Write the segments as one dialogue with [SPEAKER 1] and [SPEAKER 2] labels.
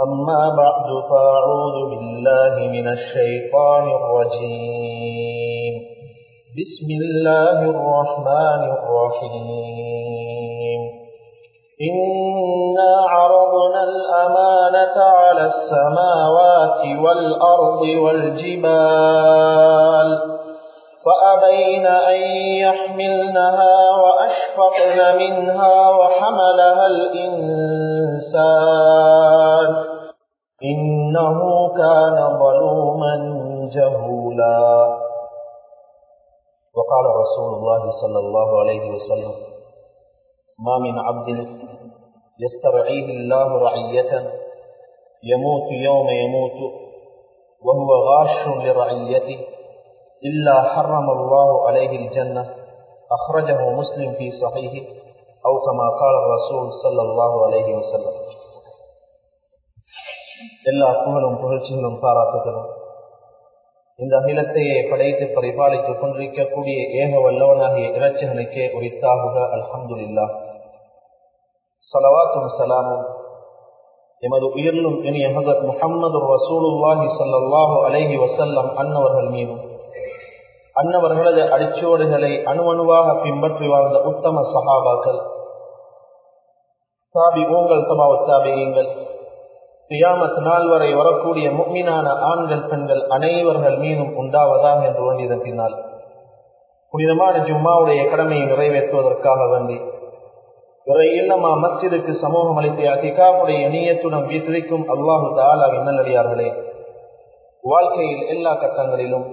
[SPEAKER 1] أما بعد فأعوذ بالله من الشيطان الرجيم. بسم الله الرحمن الرحيم. إنا عرضنا الأمانة على السماوات والأرض والجبال فأبين أن يحملنها وأشفقن منها وحملها الإنسان إنه كان ظلوما جهولا. وقال رسول الله صلى الله عليه وسلم ما من عبد يسترعيه الله رعية يموت يوم يموت وهو غاش لرعيته إلا حرم الله عليه الجنة. أخرجه مسلم في صحيحه. أو كما قال الرسول صلى الله عليه وسلم எல்லா புகழும் புகழ்ச்சிகளும் பாராட்டுகளும் இந்த அகிலத்தையே படைத்து பரிபாலித்துக் கொண்டிருக்கக்கூடிய ஏக வல்லவனாகிய இறைச்சகனுக்கே உரித்தாகுக அல்ஹம்துல்லா சலவாத்தும் சலாமும் எமது உயிரிலும் இனி ஹசரத் முகம்மது ரசூலுல்லாஹி சல்லாஹூ அலைஹி வசல்லம் அன்னவர்கள் மீதும் அன்னவர்களது அடிச்சோடுகளை அணுவணுவாக பின்பற்றி வாழ்ந்த உத்தம சகாபாக்கள் தாபி ஊங்கள் தபாவ கியாமத் நாள் வரை வரக்கூடிய முக்மீனான ஆண்கள் பெண்கள் அனைவர்கள் மீதும் உண்டாவதாக என்று வேண்டியிருப்பினால் புனிதமான ஜும்மாவுடைய கடமையை நிறைவேற்றுவதற்காக வேண்டி. இறை இல்லமா மஸ்ஜிதுக்கு சமூகம் அளித்த அகிகாவுடைய நீயத்துடன் வீட்டிற்கும் அல்லாஹு தாலாவின் நல்லடியார்களே வாழ்க்கையில் எல்லா கட்டங்களிலும்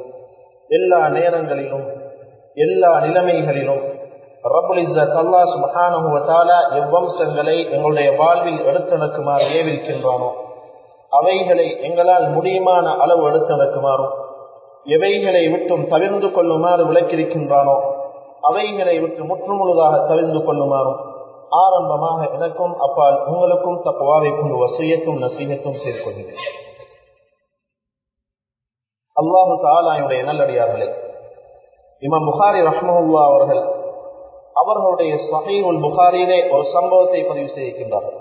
[SPEAKER 1] எல்லா நேரங்களிலும் எல்லா நிலைமைகளிலும் ரபுல் இஸ்ஸத் அல்லா சுபஹானுவத்தாலா எவ்வம்சங்களை எங்களுடைய வாழ்வில் எடுத்தனுக்குமாறு ஏவிருக்கின்றானோ அவைகளை எங்களால் முடியுமான அளவு எடுத்தனுக்குமாறும் எவைகளை விட்டும் தவிர்ந்து கொள்ளுமாறு விளக்கியிருக்கின்றானோ அவைகளை விட்டு முற்றுமுழுதாக தவிர்ந்து கொள்ளுமாறும் ஆரம்பமாக எனக்கும் அப்பால் உங்களுக்கும் தப்புவாவை கொண்டு வசியத்தும் நசீகத்தும் சேர்க்கொள்கிறேன் அல்லாஹு தாலாயுடைய நல்லடியார்களே இமாம் புகாரி ரஹ்மஹுல்லா அவர்கள் அவர்களுடைய சஹீவுல் புகாரிலே ஒரு சம்பவத்தை பதிவு செய்கின்றார்கள்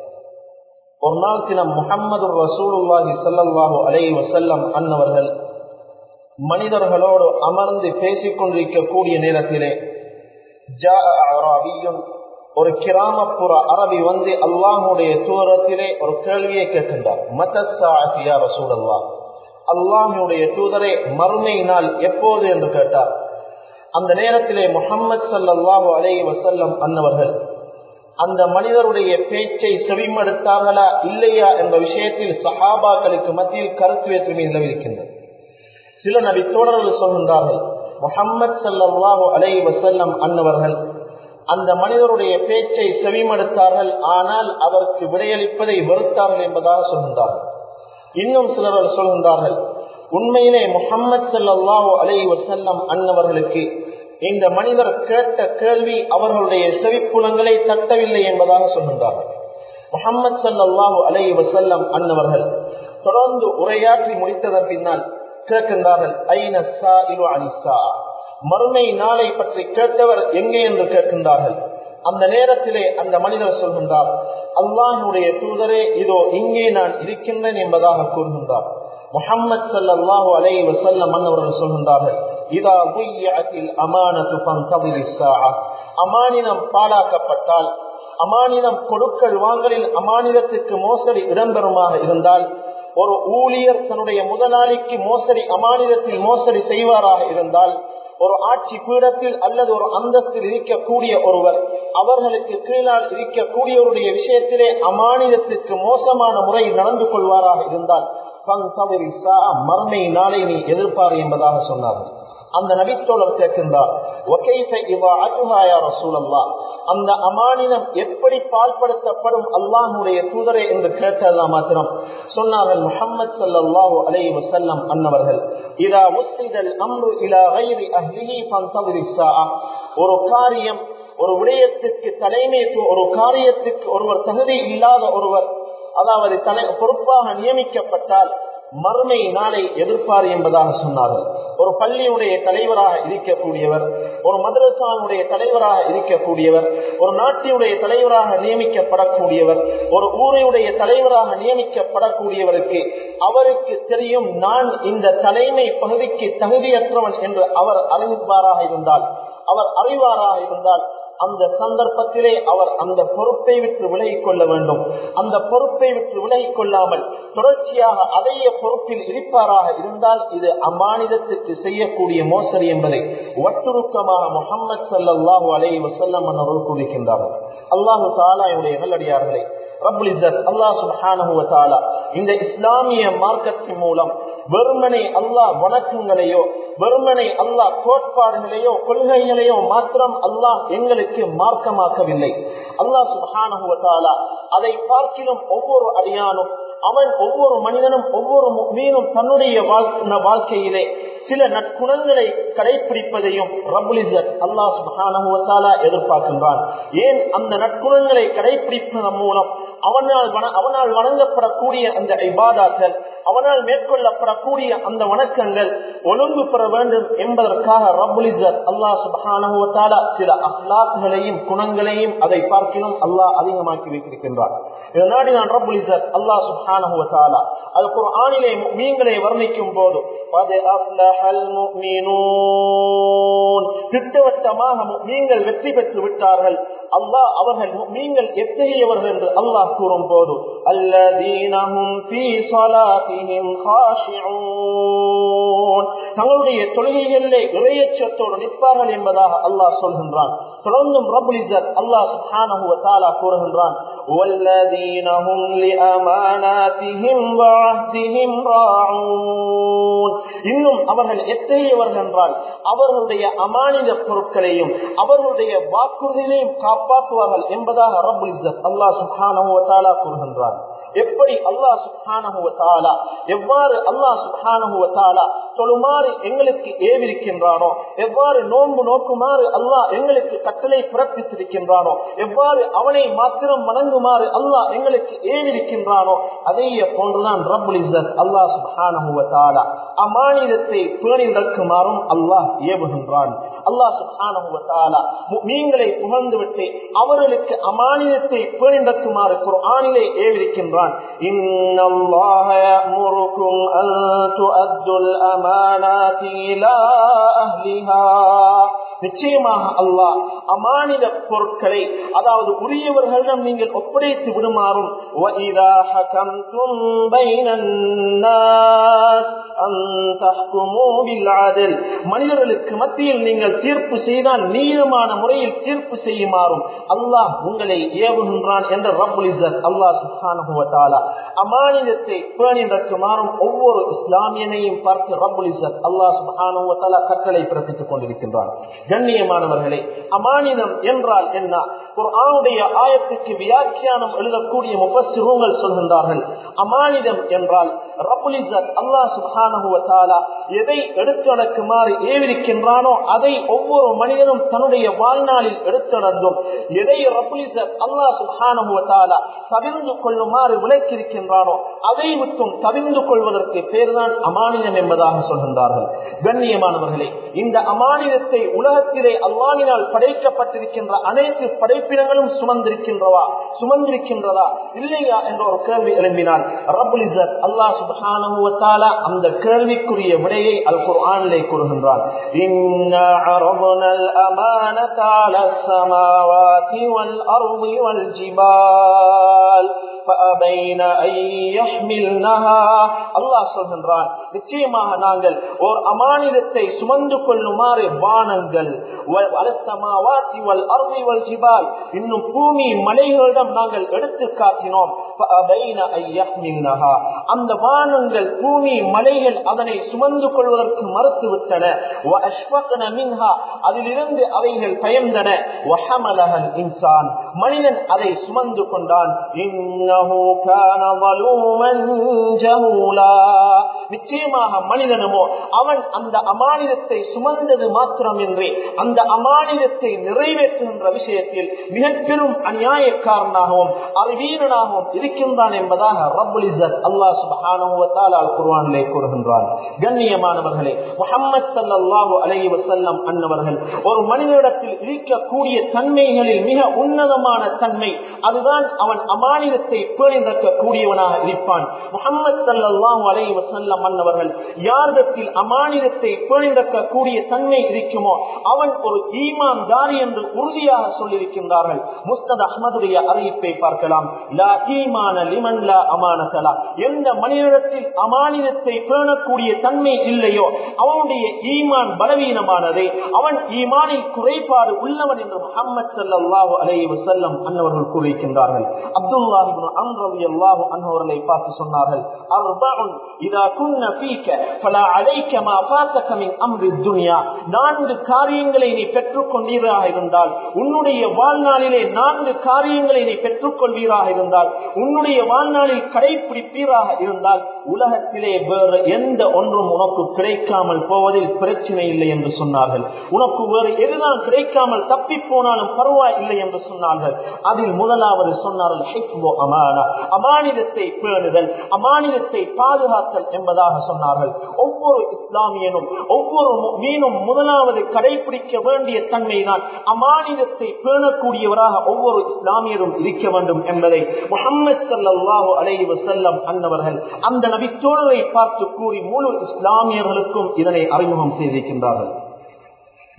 [SPEAKER 1] ஒரு நாள் தினம் முகம்மது ரசூலுல்லாஹி சல்லாஹூ அலை வசல்லம் அன்னவர்கள் மனிதர்களோடு அமர்ந்து பேசிக் கொண்டிருக்கக்கூடிய நேரத்திலே ஒரு கிராமப்புற அரபி வந்து அல்லாஹுடைய தூரத்திலே ஒரு கேள்வியை கேட்கின்றார். மதசாஹியா ரசூலல்லா அல்லாஹுடைய தூதரே மறுமை நாள் எப்போது என்று கேட்டார். அந்த நேரத்திலே முகம்மது சல்லாஹூ அலே வசல்லம் அன்னவர்கள் அந்த மனிதருடைய பேச்சை செவிமடுத்தார்களா இல்லையா என்ற விஷயத்தில் சஹாபாக்களுக்கு மத்தியில் கருத்து வேற்றுமை நிலவிருக்கின்றது. சில நபி தோழர்கள் சொல்கின்றார்கள் முகம்மது சல்லாஹூ அலை வசல்லம் அன்னவர்கள் அந்த மனிதருடைய பேச்சை செவிமடுத்தார்கள் ஆனால் அதற்கு விடையளிப்பதை வெறுத்தார்கள் என்பதாக சொல்கின்றார்கள். இன்னும் சிலர்கள் சொல்கின்றார்கள் உண்மையிலே முகம்மது சல்லாஹூ அலை வசல்லம் அன்னவர்களுக்கு இந்த மனிதர் கேட்ட கேள்வி அவர்களுடைய செவிப்புலங்களை தட்டவில்லை என்பதாக சொல்கின்றார்கள். முகம்மது சல்லாஹூ அலை வசல்லம் அன்னவர்கள் தொடர்ந்து உரையாற்றி முடித்ததன் பின்னால் கேட்கின்றார்கள் ஐநசா இரு அனிசா மறுமை நாளை பற்றி கேட்டவர் எங்கே என்று கேட்கின்றார்கள். அந்த நேரத்திலே அந்த மனிதர் சொல்கின்றார் அல்லாஹினுடைய தூதரே இதோ இங்கே நான் இருக்கின்றேன் என்பதாக கூறுகின்றார். முகம்மது சல்லாஹூ அலை வசல்லம் அவர்கள் சொல்கின்றார்கள் இதா புய்யத்தில் அமானத்து அமானினம் பாடாக்கப்பட்டால் அமானிடம் கொடுக்கல் வாங்கலில் அமானிடத்துக்கு மோசடி இடம்பெறுமாக இருந்தால் ஒரு ஊழியர் தன்னுடைய முதலாளிக்கு மோசடி அமானிடத்தில் மோசடி செய்வாராக இருந்தால் ஒரு ஆட்சி பீடத்தில் அல்லது ஒரு அந்தத்தில் இருக்கக்கூடிய ஒருவர் அவர்களுக்கு கீழால் இருக்கக்கூடியவருடைய விஷயத்திலே அமானிதத்திற்கு மோசமான முறையில் நடந்து கொள்வாராக இருந்தால் மர்மை நாளை நீ எதிர்ப்பார் என்பதாக சொன்னார்கள் அந்த நபித்தோழர் கேட்கின்றார் அந்த அமானினம் எப்படி பால்படுத்தப்படும் அல்லாஹுடைய தூதரே என்று கேட்டதா மாத்திரம் சொன்னார்கள் முகமது சல்லாஹூ அலை வசல்லம் அன்னவர்கள். இதா முஸ்லிதல் அம்ரு இலா கைரி அஹ்லிஹி ஒரு காரியம் ஒரு விடயத்திற்கு தலைமைத்துவம் ஒரு காரியத்திற்கு ஒருவர் தகுதி இல்லாத ஒருவர் அதாவது தலை பொறுப்பாக நியமிக்கப்பட்டால் மறுமை நாளை எதிர்ப்பார் என்பதாக சொன்னார்கள். ஒரு பள்ளியுடைய தலைவராக இருக்கக்கூடியவர் ஒரு மதரசாவுடைய தலைவராக இருக்கக்கூடியவர் ஒரு நாட்டினுடைய தலைவராக நியமிக்கப்படக்கூடியவர் ஒரு ஊரையுடைய தலைவராக நியமிக்கப்படக்கூடியவருக்கு அவருக்கு தெரியும் நான் இந்த தலைமை பகுதிக்கு தகுதியற்றவன் என்று அவர் அறிவிப்பாராக இருந்தால் அவர் அறிவாராக இருந்தால் அந்த சந்தர்ப்பத்திலே அவர் அந்த பொறுப்பை விட்டு விலகிக் கொள்ள வேண்டும். அந்த பொறுப்பை விட்டு விலகிக் கொள்ளாமல் தொடர்ச்சியாக அதைய பொறுப்பில் இருப்பாராக இருந்தால் இது அம்மாநிலத்திற்கு செய்யக்கூடிய மோசடி என்பதை ஒட்டுருக்கமாக முகமது சல்லாஹூ அலை வசல்லம் அவர்கள் கூறுகின்றார்கள். அல்லாஹு தாலாவுடைய நல்லடியார்களே இந்த இஸ்லாமிய மார்க்கத்தின் மூலம் வெறுமனை அல்லாஹ் வணக்கங்களையோ வெறுமனை அல்லாஹ் கோட்பாடுகளையோ கொள்கைகளையோ மாத்திரம் அல்லாஹ் எங்களுக்கு மார்க்கமாக்கவில்லை. அல்லாஹ் சுபானுவத்தாலா அதை பார்க்கிலும் ஒவ்வொரு அடியானும் அவன் ஒவ்வொரு மனிதனும் ஒவ்வொரு மீனும் தன்னுடைய வாழ்க்கையிலே சில நற்குணங்களை கடைபிடிப்பதையும் அல்லாஹ் சுபானுவத்தாலா எதிர்பார்க்கின்றான். ஏன் அந்த நற்குணங்களை கடைபிடிப்பதன் மூலம் அவனால் அவனால் வணங்கப்படக்கூடிய அந்த இபாதாக்கள் அவனால் மேற்கொள்ளப்படக்கூடிய அந்த வணக்கங்கள் ஒழுங்கு பெற வேண்டும் என்பதற்காக ரபுலிசர் அல்லாஹ் சுபானுவத்தாலா சில அஹ்லாக்குகளையும் குணங்களையும் அதை பார்க்கிலும் அல்லாஹ் அதிகமாக்கி வைத்திருக்கின்றார் இதனாடி நான் ரபுலிசர் அல்லாஹ் சுபானுவத்தாலா அது குரானிலே மீன்களை வர்ணிக்கும் போது திட்டவட்டமாக நீங்கள் வெற்றி பெற்று விட்டார்கள். அல்லாஹ் அவர்கள் நீங்கள் எத்தகையவர்கள் என்று அல்லாஹ் கூறும் போது அல்லதீனஹும் ஃபீ தங்களுடைய தொழுகைகளிலே இறையச்சத்தோடு நிற்பார்கள் என்பதாக அல்லாஹ் சொல்கின்றான். தொடர்ந்தும் ரப்புல் அல்லாஹ் சுப்ஹானஹு வ கூறுகின்றான். والذين هم لأماناتهم وعهدهم راعون இன்னும் அவர்கள் எத்தகையவர்கள் என்றால் அவர்களுடைய அமானித பொருட்களையும் அவர்களுடைய வாக்குறுதிகளையும் காப்பாற்றுவார்கள் என்பதாக ரபுல் இஸ்ஸத் அல்லாஹ் சுப்ஹானஹு வ தஆலா கூறுகின்றான் எப்படி அல்லாஹ் சுப்ஹானஹு எவ்வாறு அல்லாஹ் சுப்ஹானஹு தொழுமாறு எங்களுக்கு ஏவிருக்கின்றானோ எவ்வாறு நோன்பு நோக்குமாறு அல்லாஹ் எங்களுக்கு கட்டளை பிறப்பித்திருக்கின்றானோ எவ்வாறு அவனை மாத்திரம் வணங்குமாறு அல்லாஹ் எங்களுக்கு ஏவிருக்கின்றானோ அதைய போன்றுதான் ரபுல் இஸ்ஸத் அல்லாஹ் சுப்ஹானஹு வ தஆலா அமானிதத்தை பேணி நடக்குமாறும் அல்லாஹ் ஏவுகின்றான். அல்லா சுப்ஹானஹு வ தஆலா முஃமின்களை புகழ்ந்துவிட்டு அவர்களுக்கு அமானியத்தை பேணி குரானிலே ஏவிருக்கின்றான் இன்னல்லாஹ நிச்சயமாக அல்லாஹ் அமானித பொருட்களை அதாவது உரியவர்களிடம் நீங்கள் ஒப்படைத்து விடுமாறும். மனிதர்களுக்கு மத்தியில் நீங்கள் தீர்ப்பு செய்தால் நீளமான முறையில் தீர்ப்பு செய்யுமாறும். அல்லாஹ் உங்களை ஏவுகின்றான் என்ற ரபுல் இசத் அல்லாஹ் சுஹானுவத்தாலா அமானிதத்தை பேணி நடக்குமாறும் ஒவ்வொரு இஸ்லாமியனையும் பார்த்து ரபுல் இசத் அல்லாஹ் சுஹானுவத்தாலா கற்களை பிறப்பித்துக் கொண்டிருக்கின்றான். கண்ணியமானவர்களே அமானிதம் என்றால் என்ன? ஒரு ஆணுடைய ஆயத்துக்கு வியாக்கியானம் எழுதக்கூடிய முஃபஸ்ஸிரூன்கள் சொல்கின்றார்கள். அமானிதம் என்றால் ரப்புல் அல்லா அல்லாஹ் எதை எடுத்து நடக்குமாறு ஏவிருக்கின்றானோ அதை ஒவ்வொரு மனிதனும் தன்னுடைய வாழ்நாளில் எடுத்து நடந்தும் எதை ரப்புல் அல்லா அல்லாஹ் சுப்ஹானஹு தவிர்ந்து கொள்ளுமாறு விளக்கியிருக்கின்றானோ அதை விட்டும் தவிர்ந்து கொள்வதற்கு பேர்தான் அமானிதம் என்பதாக சொல்கின்றார்கள். கண்ணியமானவர்களே இந்த அமானிதத்தை உலகத்திலே அல்லாவினால் படைக்கப்பட்டிருக்கின்ற அனைத்து படைப்பினங்களும் சுமந்திருக்கின்றவா? சுமந்திருக்கின்றதா? இல்லையா என்ற ஒரு கேள்வி எழுப்பினால் ரபுல் இசத் அல்லாஹ் சுப்ஹானஹு அந்த கேள்விக்குரிய விடையை அல் குர்ஆனிலே கூறுகின்றான். இன்னா அரபனல் அமானத அலஸ் ஸமாவாதி அல்லாஹ் சொல்கின்றான் நிச்சயமாக நாங்கள் ஓர் அமானிதத்தை சுமந்து கொள்ளுமாறு வானங்கள் இன்னும் பூமி மலைகளிடம் நாங்கள் எடுத்து காட்டினோம். அந்த வானங்கள் பூமி மலைகள் அதனை சுமந்து கொள்வதற்கு மறுத்துவிட்டன. அதிலிருந்து அவைகள் பயந்தன. இன்சான் மனிதன் அதை சுமந்து கொண்டான். நிச்சயமாக மனிதனமோ அவன் அந்த அமானிதத்தை சுமந்தது மாத்திரமின்றி அந்த அமானிதத்தை நிறைவேற்றுகின்ற விஷயத்தில் மிக பெரும் அநியாயக்காரனாகவும் அறிவீரனாகவும் இருக்கின்றான் என்பதாக ரபுல் இசத் அல்லா சுபஹானுவத்தால் குர்வானிலே கூறுகின்றான். கண்ணியமானவர்களே முகமது சல்லாஹு அலஹி வசல்லம் அன்னவர்கள் ஒரு மனிதனிடத்தில் இருக்கக்கூடிய தன்மைகளில் மிக உன்னதமான தன்மை அதுதான் அவன் அமானிதத்தை பேணி கூடியவனாக இருப்பான். முகமது சல்லாஹூ அலை வசல்லம் அன்னவர்கள் யாரிடத்தில் அமானிதத்தை பேணி கூடிய தன்மை இருக்குமோ அவன் ஒரு ஈமான் தாரி என்று உறுதியாக சொல்லியிருக்கின்றார்கள். முஸ்தத் அஹமதுடைய அறிவிப்பை பார்க்கலாம். லா ஈமான லிமன் லா அமானதலா எந்த மனிதத்தில் அமானிதத்தை பேணக்கூடிய தன்மை இல்லையோ அவனுடைய ஈமான் பலவீனமானதை அவன் ஈமானில் குறைபாடு உள்ளவன் என்று முகமது சல்லாஹூ அலை வசல்லம் அன்னவர்கள் கூறியிருக்கின்றார்கள். அப்துல்லாஹிபின் அம்ரவி அல்லாஹு அன்னவர்களை பார்த்து சொன்னார்கள். அர்பஉன் இதா குன்ன ஃபீக ஃபலா அலைக மா ஃபாதக மின் அம்ரி துன்யா. நான்கு காரியங்களை நீ பெற்றுக் கொண்டீராக இருந்தால் உன்னுடைய வாழ்நாளிலே நான்கு காரியங்களை நீ பெற்றுக்கொள்வீராக இருந்தால் உன்னுடைய வாழ்நாளில் கடைபிடிப்பீராக இருந்தால் உலகத்திலே வேறு எந்த ஒன்றும் உனக்கு கிடைக்காமல் போவதில் பிரச்சனை இல்லை என்று சொன்னார்கள். உனக்கு வேறு எதுதான் கிடைக்காமல் தப்பி போனாலும் பரவாயில்லை என்று சொன்னார்கள். அதில் முதலாவது சொன்னார்கள் அமானா. அமானிதத்தை பேணுதல் அமானிதத்தை பாதுகாத்தல் என்பதாக சொன்னார்கள். ஒவ்வொரு இஸ்லாமியனும் ஒவ்வொரு மீனும் முதலாவது கடைபிடிக்க வேண்டிய தன்மைதான் அமானிதத்தை பேணக்கூடியவராக ஒவ்வொரு இஸ்லாமியரும் இருக்க வேண்டும் என்பதை முகமது சல்லாஹூ அலை செல்லம் அன்னவர்கள் அந்த நபித்தோழரை பார்த்து கூறி முழு இஸ்லாமியர்களுக்கும் இதனை அறிமுகம் செய்திருக்கின்றார்கள்.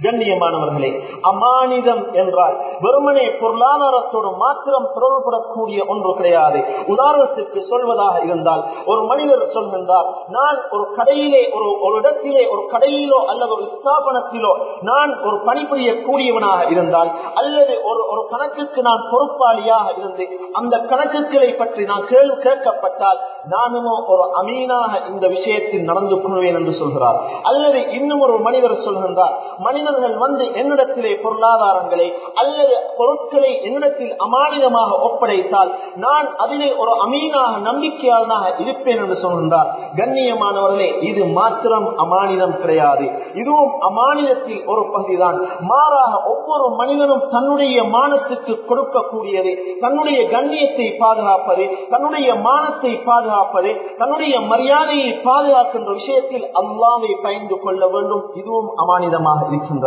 [SPEAKER 1] கண்ணியமானவர்களே அமானிதம் என்றால் வெறுமனே பொருளாதாரத்தோடு மாத்திரம் தொடர்புடக்கூடிய ஒன்று கிடையாது. உதாரணத்திற்கு சொல்வதாக இருந்தால் ஒரு மனிதர் சொல்கின்றார் நான் ஒரு கடையிலே ஒரு ஒரு இடத்திலே ஒரு கடையிலோ அல்லது ஒரு ஸ்தாபனத்திலோ நான் ஒரு பணிபுரிய கூடியவனாக இருந்தால் அல்லது ஒரு ஒரு கணக்குக்கு நான் பொறுப்பாளியாக இருந்து அந்த கணக்குகளை பற்றி நான் கேள்வி கேட்கப்பட்டால் நானுமோ ஒரு அமீனாக இந்த விஷயத்தில் நடந்து கொள்வேன் என்று சொல்கிறார். அல்லது இன்னும் ஒரு மனிதர் சொல்கின்றார் மனித மனிதர்கள் வந்து என்னிடத்திலே பொருளாதாரங்களை அல்லது பொருட்களை என்னிடத்தில் அமானிதமாக ஒப்படைத்தால் நான் அதிலே ஒரு அமீனாக நம்பிக்கையாளனாக இருப்பேன் என்று சொன்னார் கண்ணியமானவர்களே இது மாத்திரம் அமானிதம் கிடையாது. இதுவும் அமானிதத்தில் ஒரு பகுதிதான். மாறாக ஒவ்வொரு மனிதனும் தன்னுடைய மானத்துக்கு கொடுக்கக்கூடியது தன்னுடைய கண்ணியத்தை பாதுகாப்பது தன்னுடைய மானத்தை பாதுகாப்பது தன்னுடைய மரியாதையை பாதுகாக்கின்ற விஷயத்தில் அல்லாவை பயந்து கொள்ள வேண்டும். இதுவும் அமானிதமாக இருக்கின்றது.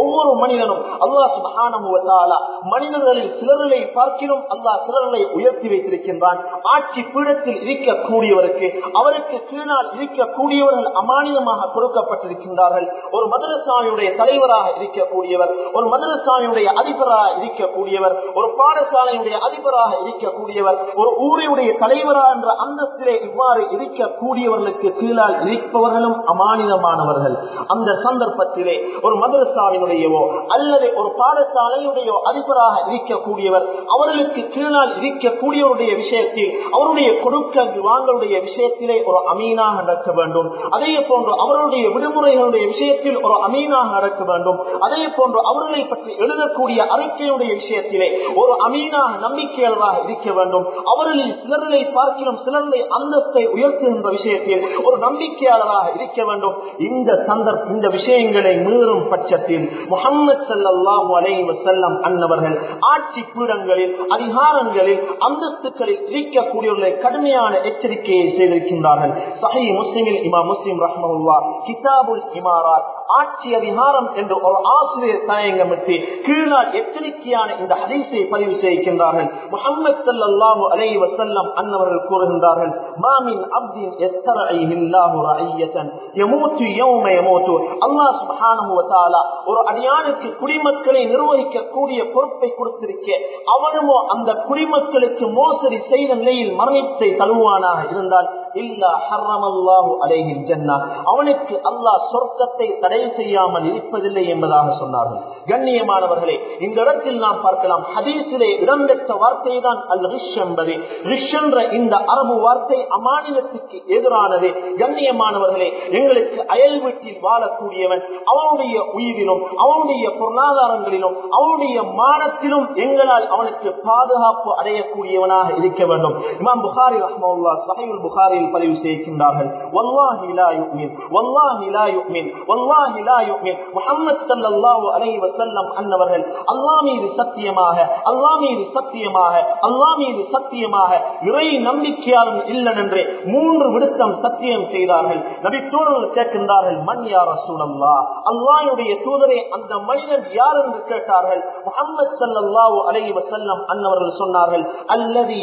[SPEAKER 1] ஒவ்வொரு மனிதனும் அல்லா சுபஹானமுவத்தாலா மனிதர்களில் சிலர்களை பார்க்கிறோம் அல்லா சிலர்களை உயர்த்தி வைத்திருக்கின்றான். ஆட்சி பீடத்தில் இருக்கக்கூடியவருக்கு அவருக்கு கீழால் இருக்கக்கூடியவர்கள் அமானிதமாக கொடுக்கப்பட்டிருக்கின்றார்கள். ஒரு மதுரசாமியுடைய தலைவராக இருக்கக்கூடியவர் ஒரு மதுரசாமியுடைய அதிபராக இருக்கக்கூடியவர் ஒரு பாடசாலையுடைய அதிபராக இருக்கக்கூடியவர் ஒரு ஊரையுடைய தலைவரா என்ற அந்தஸ்திலே இவ்வாறு இருக்கக்கூடியவர்களுக்கு கீழால் இருப்பவர்களும் அமானிதமானவர்கள். அந்த சந்தர்ப்பத்திலே ஒரு மத மதரசாவினுடையவோ அல்லது ஒரு பாடசாலையுடையோ அதிபராக இருக்கக்கூடியவர் அவர்களுக்கு கீழால் இருக்கக்கூடியவருடைய விஷயத்தில் அவருடைய கொடுக்க வாங்களுடைய விஷயத்திலே ஒரு அமீனாக நடக்க வேண்டும். அதே போன்று அவருடைய விடுமுறைகளுடைய விஷயத்தில் ஒரு அமீனாக நடக்க வேண்டும். அதே போன்று அவர்களை பற்றி எழுதக்கூடிய அறிக்கையுடைய விஷயத்திலே ஒரு அமீனாக நம்பிக்கையாளராக இருக்க வேண்டும். அவர்களில் சிலர்களை பார்க்கிறோம் சிலர்களை அந்தஸ்தை உயர்த்துகின்ற விஷயத்தில் ஒரு நம்பிக்கையாளராக இருக்க வேண்டும். இந்த சந்தர்ப்ப இந்த விஷயங்களை மீறும் பட்சத்தில் முகமது சல்லாஹூ அலை வசல்லம் அன்னவர்கள் ஆட்சி பீடங்களில் அதிகாரங்களில் அந்தஸ்துகளில் இருக்கக்கூடியவர்களை கடுமையான எச்சரிக்கையை செய்திருக்கின்றார்கள். சஹி முஸ்லிமில் இமா முஸ்லிம் ரஹ்மஹுல்லா கிதாபுல் இமாராத் ஆட்சி அதிகாரம் என்று ஒரு ஆசிரியர் தயங்கமிட்டு கீழால் எச்சரிக்கையான இந்த ஹதீஸை பதிவு செய்கின்றார்கள். முகமது சல்லாஹூ அலை வசல்லம் அன்னவர்கள் கூறுகின்றார்கள் மாமின் அப்தின் எத்தரையில்லாஹு ரஐயத்தன் யமூத்து யௌம யமூத்து. அல்லாஹ் சுபஹானஹு வ தாலா ஒரு அடியானுக்கு குடிமக்களை நிர்வகிக்க கூடிய பொறுப்பை கொடுத்திருக்க. அவனுமோ அந்த குடிமக்களுக்கு மோசடி செய்த நிலையில் மரணித்தை தழுவானாக இருந்தால் இல்லா ஹர்ரமல்லாஹு அலைஹில் ஜன்னா அவனுக்கு அல்லாஹ் சொர்க்கத்தை தடை செய்யாமல் இருப்பதில்லை என்பதாக சொன்னார்கள். கண்ணியமானவர்களே இந்த இடத்தில் நாம் பார்க்கலாம். ஹதீஸிலே இடம்பெற்ற வார்த்தை தான் அல் ரிஷ் என்பது. ரிஷ் என்ற இந்த அரபு வார்த்தை அமானிலத்துக்கு எதிரானது. கண்ணியமானவர்களே எங்களுக்கு அயல் வீட்டில் வாழக்கூடியவன் அவனுடைய உயிரிலும் அவனுடைய பொருளாதாரங்களிலும் அவனுடைய மானத்திலும் எங்களால் அவனுக்கு பாதுகாப்பு அடையக்கூடியவனாக இருக்க வேண்டும். இமாம் புகாரி ரஹ்மவுல்லா சஹீல் புகாரில் பதிவு செய்கின்றார்கள் அன்னவர்கள் அல்லா மீது சத்தியமாக அல்லா மீது சத்தியமாக அல்லா மீது சத்தியமாக இறை நம்பிக்கையாலும் இல்லன் மூன்று விடுத்தம் சத்தியம் செய்தார்கள். நபி தூதர்கள் கேட்கின்றார்கள் மண் யார் சூழல்லா அல்லாயுடைய தூதரை அந்த மனிதன் யார் என்று கேட்டார்கள். முகமது ஸல்லல்லாஹு அலை வசல்லம் அன்னவர்கள் சொன்னார்கள் அல்லதி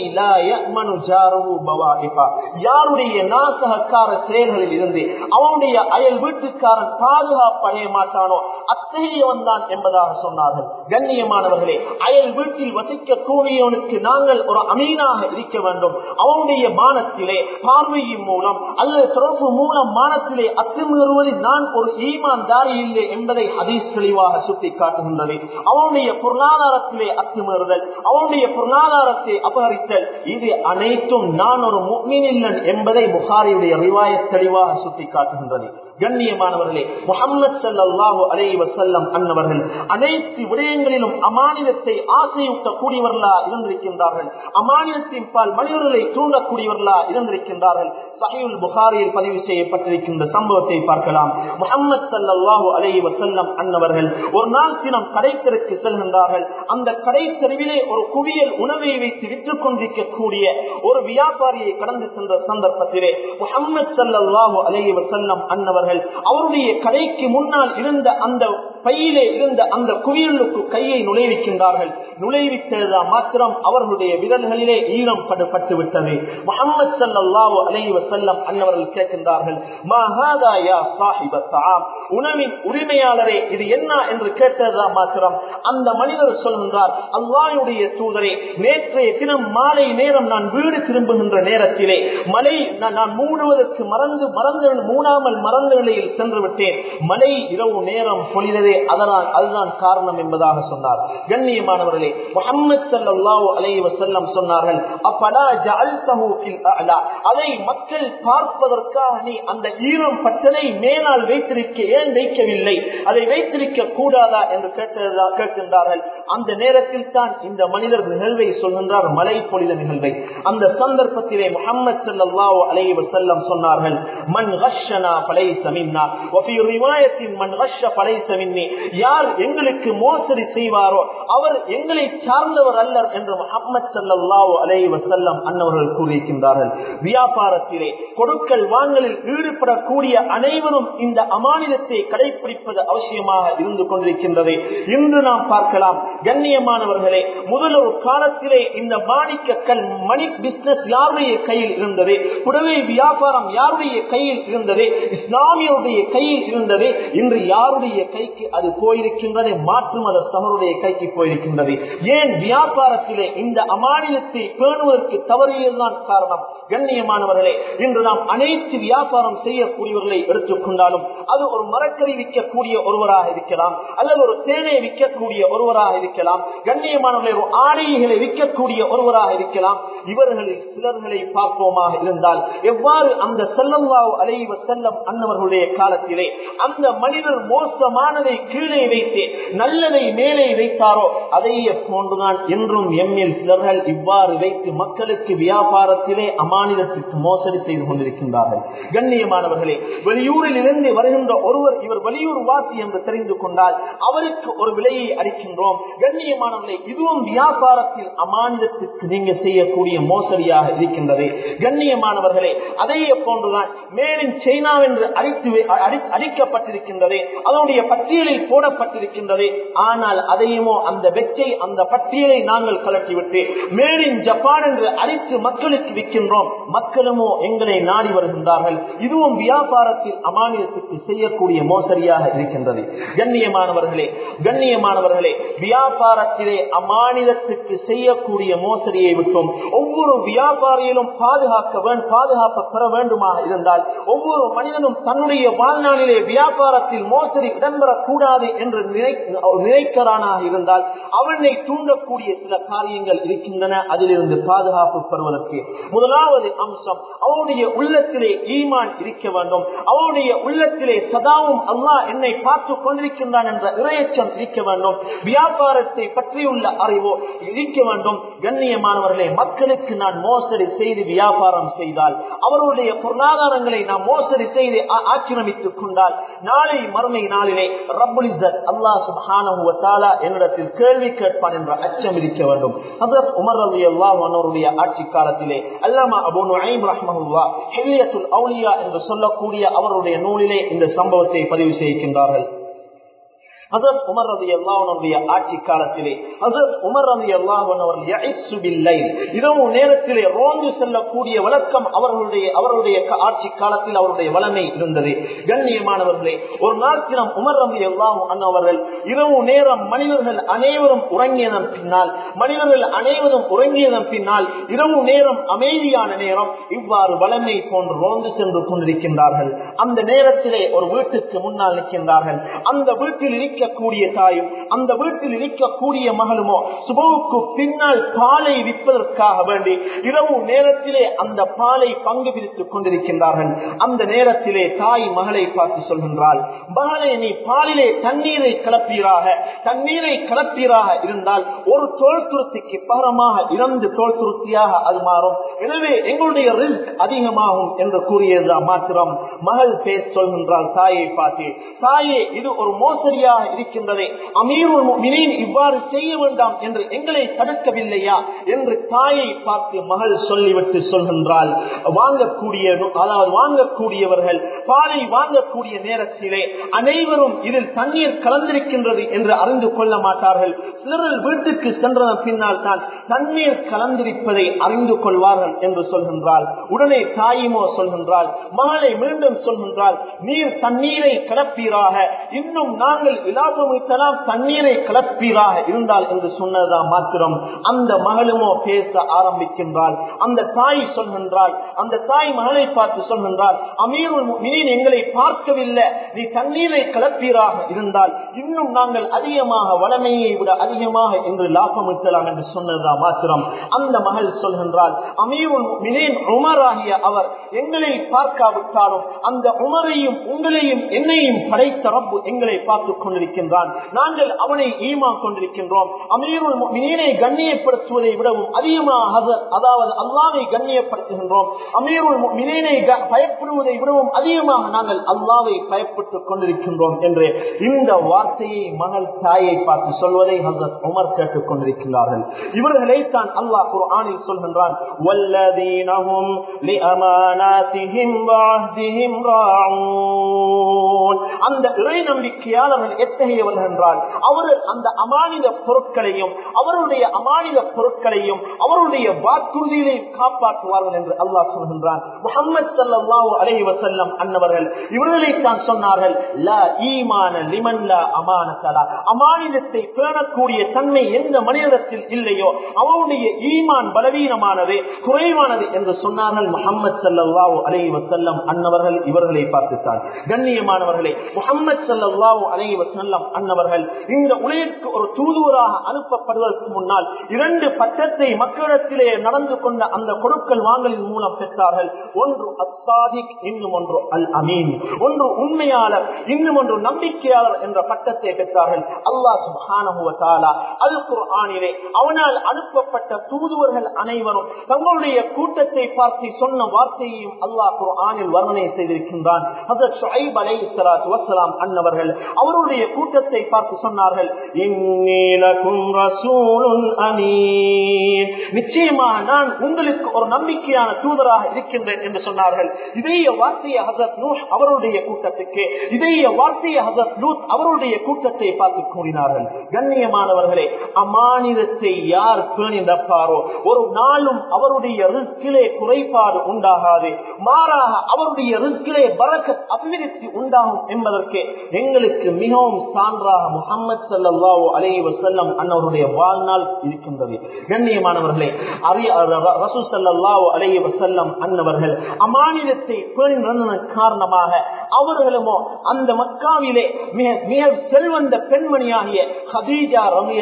[SPEAKER 1] யார் அவனுடைய நாசகக்கார செயல்களில் இருந்து அவனுடைய அயல் வீட்டுக்காரன் பாதுகாப்பு அடைய மாட்டானோ அத்தகையவன் தான் என்பதாக சொன்னார்கள். கண்ணியமானவர்களே அயல் வீட்டில் வசிக்க கூடியவனுக்கு நாங்கள் ஒரு அமீனாக இருக்க வேண்டும். அவனுடைய மானத்திலே பார்வையின் மூலம் அல்லது தொடர்பு மூலம் மானத்திலே அத்துமீறுவதில் நான் ஒரு ஈமான் தாரி இல்லை என்பதை ஹதீஸ் தெளிவாக சுட்டி காட்டுகின்றது அவனுடைய பொருளாதாரத்திலே அத்துமீறுதல் அவனுடைய பொருளாதாரத்தை அபகரித்தல் இது அனைத்தும் நான் ஒரு முக்மினில்லன் என்பதை புகாரியுடைய ரிவாயத் தெளிவாக சுட்டி காட்டுகின்றது கண்ணியமானவர்களே முகமது சல்லாஹூ அலை வசல்லம் அன்னவர்கள் அனைத்து விடயங்களிலும் அமானிதத்தை ஆசையூட்ட கூடியவர்களா இருந்திருக்கின்றார்கள். அமானிதத்தின் பால் மனிதர்களை தூண்டக்கூடியவர்களா இருந்திருக்கின்றார்கள். சஹீல் புகாரியில் பதிவு செய்யப்பட்டிருக்கின்ற சம்பவத்தை பார்க்கலாம். முகமது சல்லாஹூ அலை வசல்லம் அன்னவர்கள் ஒரு நாள் தினம் கடைத்தருக்கு செல்கின்றார்கள். அந்த கடைத்தருவிலே ஒரு குவியல் உணவை வைத்து விற்றுக் கொண்டிருக்கக்கூடிய ஒரு வியாபாரியை கடந்து சென்ற சந்தர்ப்பத்திலே முகமது சல்லாஹூ அலை வசல்லம் அன்னவர்கள் அவருடைய கடைக்கு முன்னால் இருந்த அந்த பையிலே இருந்த அந்த குவியலுக்கு கையை நுழைவிக்கின்றார்கள். நுழைவித்ததுதான் மாத்திரம் அவர்களுடைய விரல்களிலே ஈரம் பட்டு விட்டது முகமது சல்லாஹூ அலைவ செல்லம் அன்னவர்கள் கேட்கின்றார்கள் உணவின் உரிமையாளரே இது என்ன என்று கேட்டதா மாத்திரம் அந்த மனிதர் சொல்கின்றார் அல்லாயுடைய தூதரே நேற்றைய தினம் மாலை நேரம் நான் வீடு திரும்புகின்ற நேரத்திலே மலை நான் மூடுவதற்கு மறந்து மறந்து மூடாமல் மறந்த நிலையில் சென்று விட்டேன் மலை இரவு நேரம் பொழிததே அதனால் அதுதான் காரணம் என்பதாக சொன்னார். கண்ணியமானவர்களே முகமது சல்லாஹூ அலை வசல்லம் சொன்னார்கள் அதை மக்கள் பார்ப்பதற்காக நீ அந்த ஈரம் பட்டதை மேலால் வைத்திருக்க ஏன் வைக்கவில்லை? அதை வைத்திருக்க கூடாதா என்று கேட்டதா கேட்கின்றார்கள். அந்த நேரத்தில் தான் இந்த மனிதர் நிகழ்வை சொல்கின்றார் மலை பொழித நிகழ்வை. அந்த சந்தர்ப்பத்திலே முகமது சல்லாஹூ அலை வசல்லம் சொன்னார்கள் மண் ஹஷனா பலை சமின்னா மண் ஹஷ பலை சமின்னி யார் எங்களுக்கு மோசடி செய்வாரோ அவர் எங்களை சார்ந்தவர் அல்லர் என்று முகமது சல்லாஹூ அலை வசல்லம் அன்னவர்கள் கூறியிருக்கின்றார்கள். வியாபாரத்திலே கொடுக்கல் வாங்கலில் ஈடுபடக்கூடிய அனைவரும் இந்த அமானிதத்தை கடைபிடிப்பது அவசியமாக இருந்து கொண்டிருக்கின்றது. இன்று நாம் பார்க்கலாம் கண்ணியமானவர்களே முதல் ஒரு காலத்திலே இந்த மாணிக்க கல் மணி பிசினஸ் யாருடைய கையில் இருந்தது? புடவை வியாபாரம் யாருடைய கையில் இருந்தது? இஸ்லாமியருடைய கையில் இருந்தது? இன்று யாருடைய கைக்கு அது போயிருக்கின்றது மாற்று மத சமருடைய கைக்கு போயிருக்கின்றது. ஏன் வியாபாரத்திலே இந்த அமானியத்தை பேணுவதற்கு தவறியதுதான் காரணம்? கண்ணியமானவர்களே இன்று நாம் அனைத்து வியாபாரம் செய்யக்கூடியவர்களை எடுத்துக்கொண்டாலும் அது ஒரு மரக்கறி விற்கக்கூடிய ஒருவராக இருக்கலாம் அல்லது ஒரு தேனை விற்கக்கூடிய ஒருவராக இருக்கலாம் கண்ணியமானவர்களை ஒரு ஆடைகளை விற்கக்கூடிய ஒருவராக இருக்கலாம். இவர்களில் சிலர்களை பார்ப்போமாக இருந்தால் எவ்வாறு அந்த செல்லம்வாவு அலைவ செல்லம் அன்னவர்களுடைய காலத்திலே அந்த மனிதர் மோசமானதை கீழே வைத்து நல்லதை மேலே வைத்தாரோ அதையே போன்றுதான் என்றும் எம்எல் சிலர்கள் இவ்வாறு வைத்து மக்களுக்கு வியாபாரத்திலே அமானிதத்திற்கு மோசடி செய்து கொண்டிருக்கின்றார்கள். கண்ணியமானவர்களே வெளியூரில் இருந்து வருகின்ற ஒருவர் இவர் வெளியூர் வாசி என்று தெரிந்து கொண்டால் அவருக்கு ஒரு விலையை அளிக்கின்றோம். கண்ணியமானவர்களே இதுவும் வியாபாரத்தில் அமானிதத்திற்கு நீங்க செய்யக்கூடிய மோசடியாக இருக்கின்றது. கண்ணியமானவர்களே அதையே போன்றுதான் மேலின் சைனா என்று அடித்து அடிக்கப்பட்டிருக்கின்றது அதனுடைய பட்டியலில் போடப்பட்டிருக்கின்றது. ஆனால் அதையுமோ அந்த வெச்சை அந்த பட்டியலை நாங்கள் கலட்டிவிட்டு மேலின் ஜப்பான் என்று அடித்து மக்களுக்கு விற்கின்றோம். மக்களுமோ எங்களை நாடி வருகின்றார்கள். இதுவும் வியாபாரத்தில் அமானியத்துக்கு செய்யக்கூடிய மோசடியாக இருக்கின்றது. கண்ணியமானவர்களே கண்ணியமானவர்களே வியாபாரத்திலே அமானிதத்துக்கு செய்யக்கூடிய மோசடியை விட்டும். ஒவ்வொரு வியாபாரியிலும் பாதுகாக்க பாதுகாப்பு பெற வேண்டுமாக இருந்தால் ஒவ்வொரு மனிதனும் தன்னுடைய வாழ்நாளிலே வியாபாரத்தில் மோசடி இடம்பெறக்கூடிய கூடாது என்று நினைக்கிறானாக இருந்தால் அவனை தூண்டக்கூடிய சில காரியங்கள் இருக்கின்றன. அதிலிருந்து பாதுகாப்பு பெறுவதற்கு முதலாவது அம்சம் அவனுடைய உள்ளத்திலே ஈமான் இருக்க வேண்டும். அவனுடைய உள்ளத்திலே சதாவும் அல்லாஹ் என்னை பார்த்து கொண்டிருக்கின்றான் என்ற இரையச்சம் இருக்க வேண்டும். வியாபாரத்தை பற்றியுள்ள அறிவோ இருக்க வேண்டும். கண்ணியமானவர்களே மக்களுக்கு நான் மோசடி செய்து வியாபாரம் செய்தால் அவருடைய பொருளாதாரங்களை நாம் மோசடி செய்து ஆக்கிரமித்துக் கொண்டால் நாளை மறுமை நாளிலே ரப்புல் என்னிடத்தில் கேள்வி கேட்பான் என்ற அச்சம் இருக்க வேண்டும். ஹசரத் உமர் அலி அல்லாஹனுடைய ஆட்சி காலத்திலே அல்லாமா அபு நுஐம் ரஹ்மஹுல்லா ஹெலியத்துல் அவுலியா என்று சொல்லக்கூடிய அவருடைய நூலிலே இந்த சம்பவத்தை பதிவு செய்கின்றார்கள். ஹசரத் உமர் ரதி அல்லாஹனுடைய ஆட்சி காலத்திலே ஹசரத் உமர் ரதி அல்லாஹன் இரவு நேரத்திலே ரோந்து செல்லக்கூடிய வழக்கம் அவர்களுடைய அவருடைய ஆட்சி காலத்தில் அவருடைய வளமை இருந்தது. கண்ணியமானவர்களே ஒரு நாள் தினம் உமர் ரதி அல்லாஹ் அவர்கள் இரவு நேரம் மனிதர்கள் அனைவரும் உறங்கியதன் பின்னால் மனிதர்கள் அனைவரும் உறங்கியதன் பின்னால் இரவு நேரம் அமைதியான நேரம் இவ்வாறு வளமை போன்று ரோந்து சென்று கொண்டிருக்கின்றார்கள். அந்த நேரத்திலே ஒரு வீட்டுக்கு முன்னால் நிற்கின்றார்கள். அந்த வீட்டில் இருக்க இருக்கக்கூடிய தாயும் அந்த வீட்டில் இருக்கக்கூடிய மகளுமோ சுபவுக்கு பின்னால் பாலை விற்பதற்காக வேண்டி இரவு நேரத்திலே அந்த பாலை பங்கு பிரித்துக் கொண்டிருக்கின்றார்கள். அந்த நேரத்திலே தாய் மகளை பார்த்து சொல்கின்றால் மகளே நீ பாலிலே தண்ணீரை கலப்பீராக தண்ணீரை கலப்பீராக இருந்தால் ஒரு தோல் துருத்திக்கு பகரமாக இரண்டு தோல் துருத்தியாக அது மாறும். எனவே எங்களுடைய ரிஸ்க் அதிகமாகும் என்று கூறியதுதான் மாத்திரம். மகள் பேச சொல்கின்றால் தாயை பார்த்து தாயே இது ஒரு மோசடியாக இருக்கின்றதே அமீருல் முஃமினீன் இவ்வாறு செய்ய வேண்டாம் என்று எங்களை தடுக்கவில்லையா என்று தாயை பார்த்து மகள் சொல்லிவிட்டு சொல்கின்றால் வாங்கக்கூடிய அதாவது வாங்கக்கூடியவர்கள் பாலை வாங்கக்கூடிய நேரத்திலே அனைவரும் இதில் தண்ணீர் கலந்திருக்கின்றது என்று அறிந்து கொள்ள மாட்டார்கள். சிலர்கள் வீட்டுக்கு சென்றதன் பின்னால் தான் தண்ணீர் கலந்திருப்பதை அறிந்து கொள்வார்கள் என்று சொல்கின்றால் உடனே தாயுமோ சொல்கின்றால் மகளை மீண்டும் சொல்கின்றால் நீர் தண்ணீரை கலப்பீராக இன்னும் நாங்கள் இலாபமிக்கலாம் தண்ணீரை கலப்பீராக இருந்தால் என்று சொன்னதா மாத்திரம். அந்த மகளுமோ பேச ஆரம்பிக்கின்றாள். அந்த தாய் சொல்கின்றாள். அந்த தாய் மகளை பார்த்து சொல்கின்றாள் அமீர் எங்களை பார்க்கவில்லை. நீ தண்ணீரை கலப்பீராக இருந்தால் இன்னும் நாங்கள் அதிகமாக வளமையை விட அதிகமாக என்று லாபமிட்டலாம் என்று சொன்னதா மாத்திரம். அந்த மகள் சொல்கின்றாள் அமீருல் மினேன் உமர் ஆகிய அவர் எங்களை பார்க்காவிட்டாலும் அந்த உமரையும் உங்களையும் என்னையும் படைத்த ரப்பு எங்களை பார்த்துக் கொண்டிருக்கின்றான். நாங்கள் அவனை ஈமா கொண்டிருக்கின்றோம். அமீருள் மீனை கண்ணியப்படுத்துவதை விடவும் அதிகமாக அதாவது அல்லாவை கண்ணியப்படுத்துகின்றோம். அமீருள் மீனை பயப்படுவதை விடவும் அதிகமாக நாங்கள் அல்லாவை பயப்பட்டுக் கொண்டிருக்கின்றோம் என்று இந்த வார்த்தையை மகள் தாயை பார்த்து சொல்வதை ஹசரத் உமர் கேட்டுக் கொண்டிருக்கிறார்கள் இவர்களை தான் அல்லாஹ் குர்ஆனில் சொல்கின்றான். வல்லதீனஹும் லிஅமானாத்திஹிம் வஅஹ்திஹிம் ராஊன். அந்த இறை நம்பிக்கையாளர்கள் எத்தகையவர்கள் என்றால் அவர் அந்த அமானித பொருட்களையும் அவருடைய அமானித பொருட்களையும் அவருடைய வாக்குறுதிகளையும் காப்பாற்றுவார்கள் என்று அல்லாஹ் சொல்கின்றான். முகமது சல்லாஹூ அலைஹி வசல்லம் அன்னவர்கள் இவர்களை தான் சொன்னார்கள் அமானிதத்தை பேணக்கூடிய தன்மை எந்த மனிதத்தில் இல்லையோ அவனுடைய ஈமான் பலவீனமானது குறைவானது என்று சொன்னார்கள் முகமது சல்லாஹூ அலஹி வசல்லம் அன்னவர்கள் இவர்களை பார்த்துத்தான். கண்ணியமானவர்களே முகமது சல்லாஹூ அலஹி வசல்லம் அன்னவர்கள். இந்த உலகிற்கு ஒரு தூதுவராக அனுப்பப்படுவதற்கு முன்னால் இரண்டு பட்டத்தை மக்களிடத்திலே நடந்து கொண்ட அந்த கொடுக்கல் வாங்கலின் மூலம் பெற்றார்கள். ஒன்று அசாதிக் இன்னும் ஒன்று அல் அமீன் ஒன்று உண்மையாளர் இன்னும் ஒன்று நம்பிக்கையாளர் என்ற பட்டத்தை பெற்றார்கள். அல்லாஹ் சுப்ஹானஹு அல் குர்ஆனிலே அவனால் அனுப்பப்பட்ட தூதுவர்கள் அனைவரும் தங்களுடைய கூட்டத்தை பார்த்து சொன்ன வார்த்தையையும் அல்லாஹ் குர்ஆனில் வர்ணனை செய்திருக்கின்றான். அன்னவர்கள் அவருடைய கூட்டத்தை பார்த்து சொன்னார்கள் நிச்சயமாக நான் உங்களுக்கு ஒரு நம்பிக்கையான தூதராக இருக்கின்றேன் என்று சொன்னார்கள். இதே வார்த்தையை ஹசத் நூஹ் அவருடைய கூட்டத்துக்கு இதே வார்த்தையை ஹசத் லூத் அவருடைய கூட்டத்தை பார்த்து கூறினார்கள். கண்ணியமானவர்களே அமானிதத்தை யார் பேணி நடப்பாரோ ஒரு நாளும் அவருடைய ரிஸ்கிலே குறைபாடு உண்டாகாது. மாறாக அவருடைய ரிஸ்கிலே பறக்கத் அபிவிருத்தி உண்டாகும் என்பதற்கு எங்களுக்கு மிகவும் சான்றாக முகமது சல்லாஹூ அலை வசல்லம் அன்னவருடைய வாழ்நாள் இருக்கின்றது. கண்ணியமானவர்களே ரசூ சல்லாஹூ அலை வசல்லம் அன்னவர்கள் அமானிதத்தை பேணி நடந்ததன் காரணமாக அவர்களுமோ அந்த மக்காவிலே மிக மிக செல்வந்த பெண்மணியாகிய ஹதீஜா ரவி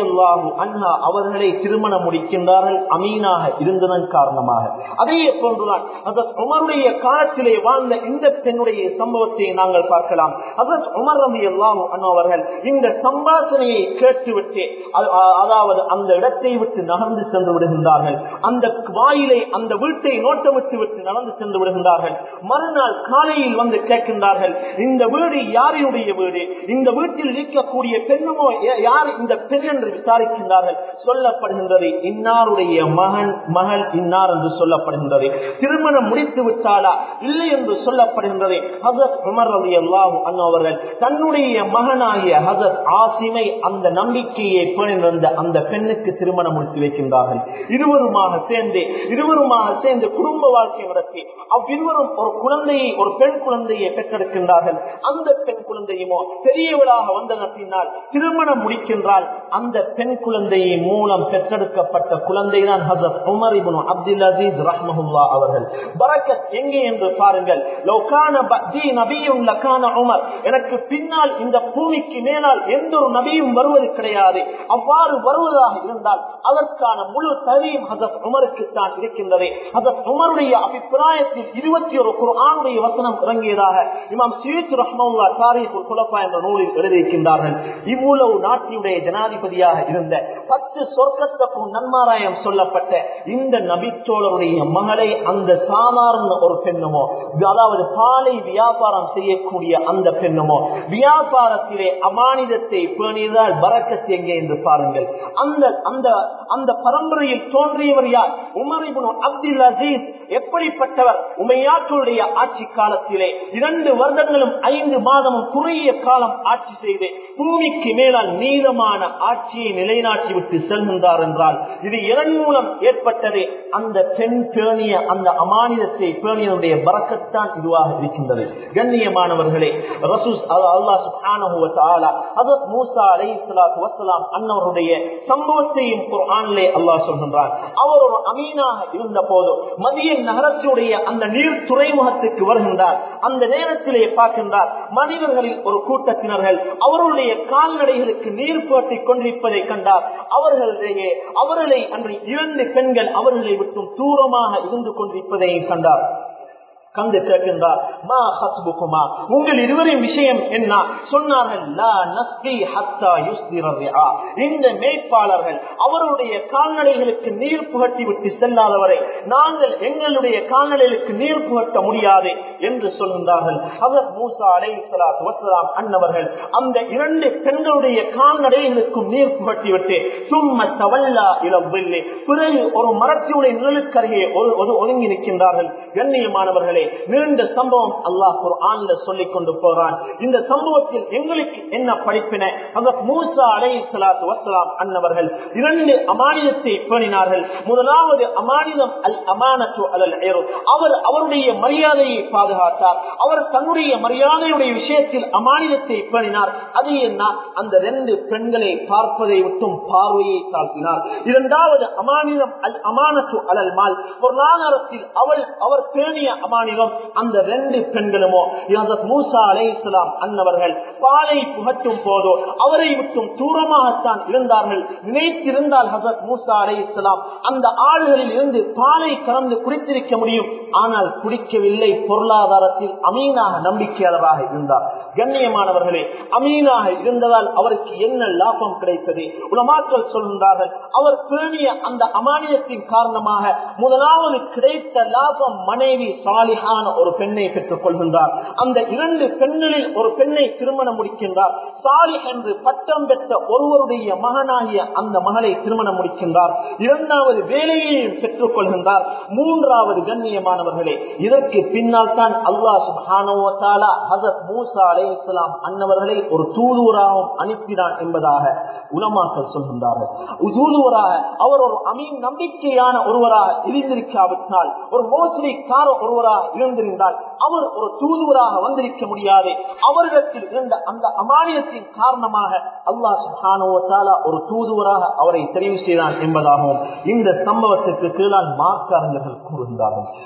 [SPEAKER 1] அண்ணா அவர்களை திருமணம் முடிக்கின்றார்கள் அமீனாக இருந்ததன் காரணமாக. அதே போன்றுதான் அதத் உமருடைய காலத்திலே வாழ்ந்த இந்த பெண்ணுடைய சம்பவத்தை நாங்கள் பார்க்கலாம். அதற்கு உமர் ரமி அல்லாஹு அண்ணா அவர்கள் இந்த சம்பாசனையை கேட்டுவிட்டு அதாவது அந்த இடத்தை விட்டு நகர்ந்து சென்று விடுகின்றார்கள். அந்த வாயிலை அந்த வீட்டை நோட்டமிட்டு விட்டு நடந்து சென்று விடுகின்றார்கள். மறுநாள் காலையில் வந்து கேட்கின்றார்கள் இந்த வீடு யாரினுடைய வீடு? இந்த வீட்டில் இருக்கக்கூடிய பெண்ணுமோ யார் இந்த பெண்? என்று விசாரிக்கின்றார்கள். சொல்லப்படுகின்றது இன்னாருடைய மகன் மகள் இன்னார் என்று சொல்லப்படுகின்றது. திருமணம் முடித்து விட்டாளா? இல்லை என்று சொல்லப்படுகின்றது. அவர்கள் தன்னுடைய மகனாகிய ஹசத் ஆசிமை அந்த நம்பிக்கையை பேணிருந்த அந்த பெண்ணுக்கு திருமணம் முடித்து வைக்கின்றார்கள். இருவருமாக சேர்ந்து இருவருமாக சேர்ந்து குடும்ப வாழ்க்கை நடத்தி அவ்விருவரும் ஒரு குழந்தையை ஒரு பெண் குழந்தையை பெற்றெடுக்கின்றார்கள். அந்த பெண் குழந்தையுமோ பெரியவளாக வந்த நடத்தினால் திருமணம் முடிக்கின்றால் அந்த பெண் குழந்தையை மூலம் பெற்றெடுக்கப்பட்ட குழந்தை தான் ஹசத் உமர் இபுன் அப்துல் அசீஸ் ரஹ்மஹுல்லா அவர்கள். பரக்கத் எங்கே என்று பாருங்கள். எனக்கு பின்னால் இந்த நபிக்கு மேலால் எந்த ஒரு நபியும் வருவது கிடையாது. அவ்வாறு வருவதாக இருந்தால் அதற்கான முழு தகுதியும் ஹசத் உமருக்கு தான் இருக்கின்றது. ஹசத் உமருடைய அபிப்பிராயத்தில் இருபத்தி ஒரு குரானுடைய வசனம் இறங்கியதாக இமாம் சீத் ரஹ்மல்லா தாரீஃபுல் குலப்பா என்ற நூலில் எழுதியிருக்கின்றார்கள். இவ்வளவு நாட்டினுடைய ஜனாதிபதியாக இருந்த பத்து சொர்க்கத்துக்கும் நன்மாராயம் சொல்லப்பட்ட இந்த நபிச்சோழருடைய மகளை அந்த சாதாரண ஒரு பெண்ணுமோ அதாவது பாலை வியாபாரம் செய்யக்கூடிய அந்த பெண்ணுமோ வியாபாரத்திலே அமானிதத்தை பேணியதால் பறக்கத்து எங்கே என்று பாருங்கள். அந்த அந்த அந்த பரம்பரையில் தோன்றியவர் யார்? உமரிபுனு அப்துல் அசீஸ். எப்படிப்பட்டவர்? உமையாற்றுடைய ஆட்சி காலத்திலே இரண்டு வருடங்களும் ஐந்து மாதமும் குறுகிய காலம் ஆட்சி செய்து பூமிக்கு மேலால் நீளமான ஆட்சியை நிலைநாட்டி விட்டு செல்கின்றார் என்றால் இது இதன் மூலம் ஏற்பட்டது அந்த பெண் பேணிய அந்த அமானிதத்தை பேணியனுடைய பறக்கத்தான் இதுவாக இருக்கின்றது. கண்ணியமானவர்களே ரசூஸ் அல்லா சுஹானு மூசா அலை சலாத்து வசலாம் அன்னவருடைய சம்பவத்தையும் குர்ஆனிலே அல்லாஹ் சொல்கின்றார் அவர் ஒரு அமீனாக இருந்த போது மதிய நகரத்தினுடைய அந்த நீர் துறைமுகத்துக்கு வருகின்றார். அந்த நேரத்திலே பார்க்கின்றார் மனிதர்களில் ஒரு கூட்டத்தினர்கள் அவருடைய கால்நடைகளுக்கு நீர் போட்டிக் கொண்டிருப்பதை கண்டார். அவர்களிடையே அவர்களை அன்று இரண்டு பெண்கள் அவர்களை விட்டும் தூரமாக இருந்து கொண்டிருப்பதை கண்டார். கண்டு கேட்கின்றார் மா ஹஸ்புக்குமா உங்கள் இருவரின் விஷயம் என்ன? சொன்னார்கள் இந்த மேய்ப்பாளர்கள் அவருடைய கால்நடைகளுக்கு நீர் புகட்டி விட்டு செல்லாதவரை நாங்கள் எங்களுடைய கால்நடைகளுக்கு நீர் புகட்ட முடியாது என்று சொல்கின்றார்கள். அவர் மூசா அலை சலாத் வசலாம் அன்னவர்கள் அந்த இரண்டு பெண்களுடைய கால்நடைகளுக்கும் நீர் புகட்டி விட்டு சும்ம தவல்லா இளவில்லை பிறகு ஒரு மரத்தினுடைய நிழலுக்கருகே ஒரு ஒதுங்கி நிற்கின்றார்கள். கண்ணியமானவர்களே நீண்ட சம்பவம் அல்லாஹ் குர்ஆன்ல சொல்லிக் கொண்டு போறான். இந்த சம்பவத்தில் எங்களுக்கு என்ன படிப்பின? மூசா அலை சலாத்து வசலாம் அன்னவர்கள் இரண்டு அமானியத்தை பேணினார்கள். முதலாவது அமானிதம் அல் அமானத்து அலல் அவர் அவருடைய மரியாதையை பாதுகாத்தார். அவர் தன்னுடைய மரியாதையுடைய விஷயத்தில் அமானிதத்தை பேணினார். அது என்ன அந்த ரெண்டு பெண்களை பார்ப்பதை விட்டும் பார்வையை தாழ்த்தினார். இரண்டாவது அமானிதம் அல் அமானத்து அலல் மால். பொருளாதாரத்தில் அவள் அவர் பேணிய அமானிதம் அமானிதம் அந்த ரெண்டு பெண்களுமோ மூசா அலை இஸ்லாம் அன்னவர்கள் பாலை புகட்டும் போதோ அவரை விட்டும் தூரமாகத்தான் இருந்தார்கள். நினைத்திருந்தால் ஹசரத் மூசா அலை இஸ்லாம் அந்த ஆடுகளில் இருந்து பாலை கலந்து குடித்திருக்க முடியும். ஆனால் குடிக்கவில்லை. பொருளாதாரத்தில் அமீனாக நம்பிக்கையாளராக இருந்தார். கண்ணியமானவர்களே அமீனாக இருந்ததால் அவருக்கு என்ன லாபம் கிடைத்தது? உலமாக்கள் சொல்கின்றார்கள் அவர் பேணிய அந்த அமானியத்தின் காரணமாக முதலாவது கிடைத்த லாபம் மனைவி சாலி சாலிகான ஒரு பெண்ணை பெற்றுக் கொள்கின்றார். அந்த இரண்டு பெண்களில் ஒரு பெண்ணை திருமணம் முடிக்கின்றார். சாலிஹ் என்று பட்டம் பெற்ற ஒருவருடைய மகனாகிய அந்த மகளை திருமணம் முடிக்கின்றார். இரண்டாவது வேலையையும் பெற்றுக் கொள்கின்றார். மூன்றாவது கண்ணியமானவர்களே இதற்கு பின்னால் தான் அல்லாஹ் சுபானோத்தாலா ஹசத் மூசா அலே இஸ்லாம் அன்னவர்களை ஒரு தூதுவராகவும் அனுப்பினான் என்பதாக உலமாக்கள் சொல்கின்றார்கள். தூதுவராக அவர் ஒரு அமீன் நம்பிக்கையான ஒருவராக இருந்திருக்காவிட்டால் ஒரு மோசடிக்கார ஒருவராக இருந்திருந்தால் அவர் ஒரு தூதுவராக வந்திருக்க முடியாது. அவரிடத்தில் இருந்த அந்த அமானியத்தின் காரணமாக அல்லா சுஹானோத்தாலா ஒரு தூதுவராக அவரை தெரிவு செய்தான் என்பதாகவும் இந்த சம்பவத்திற்கு கீழால் மார்க்க அறிஞர்கள்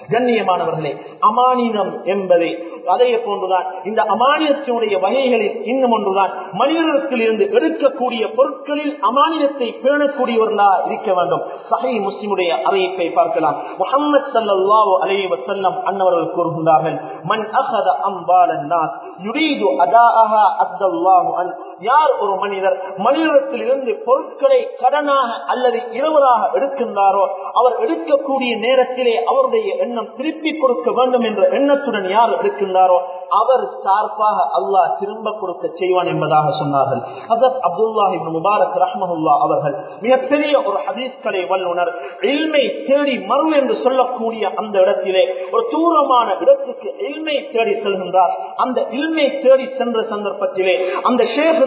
[SPEAKER 1] கண்ணியமானவர்களே அமானியம் என்பதை அதே போன்றுதான். இந்த அமானியத்தினுடைய வகைகளில் இன்னும் ஒன்றுதான். மனிதர்களுக்கு இருந்து எடுக்கக்கூடிய பொருட்களில் அமானியத்தை பேணக்கூடியவர்களா இருக்க வேண்டும். சஹை முஸ்லிமுடைய அறிவிப்பை பார்க்கலாம். முகமது சல்லாஹூ அலை வசல்லம் அன்னவர்கள் கூறுகின்றார்கள் மன் அகத அம்பாலன் நாஸ் யுரீது அதாஹா அப்துல்லாஹு அன் யார் ஒரு மனிதர் மனிதத்திலிருந்து பொருட்களை கடனாக அல்லது இருவராக எடுக்கின்றாரோ அவர் எடுக்கக்கூடிய நேரத்திலே அவருடைய எண்ணம் திருப்பி கொடுக்க வேண்டும் என்ற எண்ணத்துடன் யார் எடுக்கின்றாரோ அவர் சார்பாக அல்லாஹ் திரும்ப கொடுக்க செய்வான் என்பதாக சொன்னார்கள். ஹசத் அப்துல்லாஹி முபாரக் ரஹ்மஹுல்லா அவர்கள் மிகப்பெரிய ஒரு ஹதீஸ்களை வல்லுனர் இல்மை தேடி மறு என்று சொல்லக்கூடிய அந்த இடத்திலே ஒரு தூரமான இடத்துக்கு இல்மை தேடி செல்கின்றார். அந்த இல்மை தேடி சென்ற சந்தர்ப்பத்திலே அந்த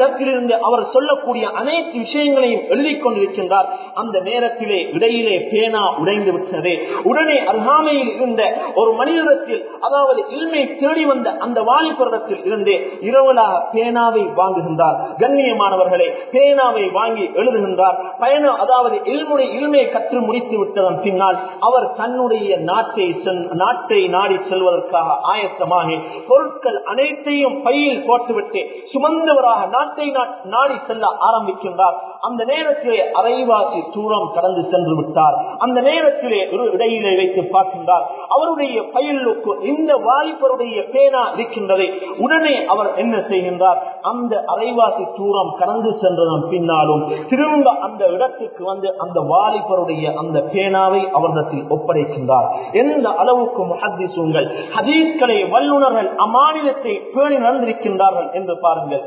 [SPEAKER 1] இடத்திலிருந்து அவர் சொல்லக்கூடிய அனைத்து விஷயங்களையும் எழுதி கொண்டிருக்கின்றார். அந்த நேரத்திலே இடையிலே பேனா உடைந்து விட்டது. உடனே அருகாமையில் இருந்த ஒரு மனிதத்தில் அதாவது இல்மை தேடி வந்த அந்த வாலிபுரத்தில் இருந்து இரவலாக பேனாவை வாங்குகின்றார். கண்ணியமானவர்களே பேனாவை வாங்கி எழுதுகின்றார். பயணம் அதாவது இல்முறை இல்மையை கற்று முடித்து விட்டதன் பின்னால் அவர் தன்னுடைய நாட்டை நாட்டை நாடி செல்வதற்காக ஆயத்தமாகி பொருட்கள் அனைத்தையும் பையில் போட்டுவிட்டு சுமந்தவராக நாட்டை நாடி செல்ல ஆரம்பிக்கின்றார். அந்த நேரத்திலே அரைவாசி தூரம் கடந்து சென்று விட்டார். அந்த நேரத்திலே ஒரு இடையிலே வைத்து பார்க்கின்றார். அவருடைய பயிலுக்கு இந்த வாலிபருடைய பேனா இருக்கின்றதை உடனே அவர் என்ன செய்கின்றார்? அந்த அரைவாசி தூரம் கடந்து சென்றதன் பின்னாலும் திரும்ப அந்த இடத்துக்கு வந்து அந்த வாலிபருடைய அந்த பேனாவை அவரிடத்தில் ஒப்படைக்கின்றார். எந்த அளவுக்கு முஹத்திசுங்கள் ஹதீஸ்களை வல்லுநர்கள் அம்மாநிலத்தை பேணி நடந்திருக்கின்றார்கள் என்று பாருங்கள்.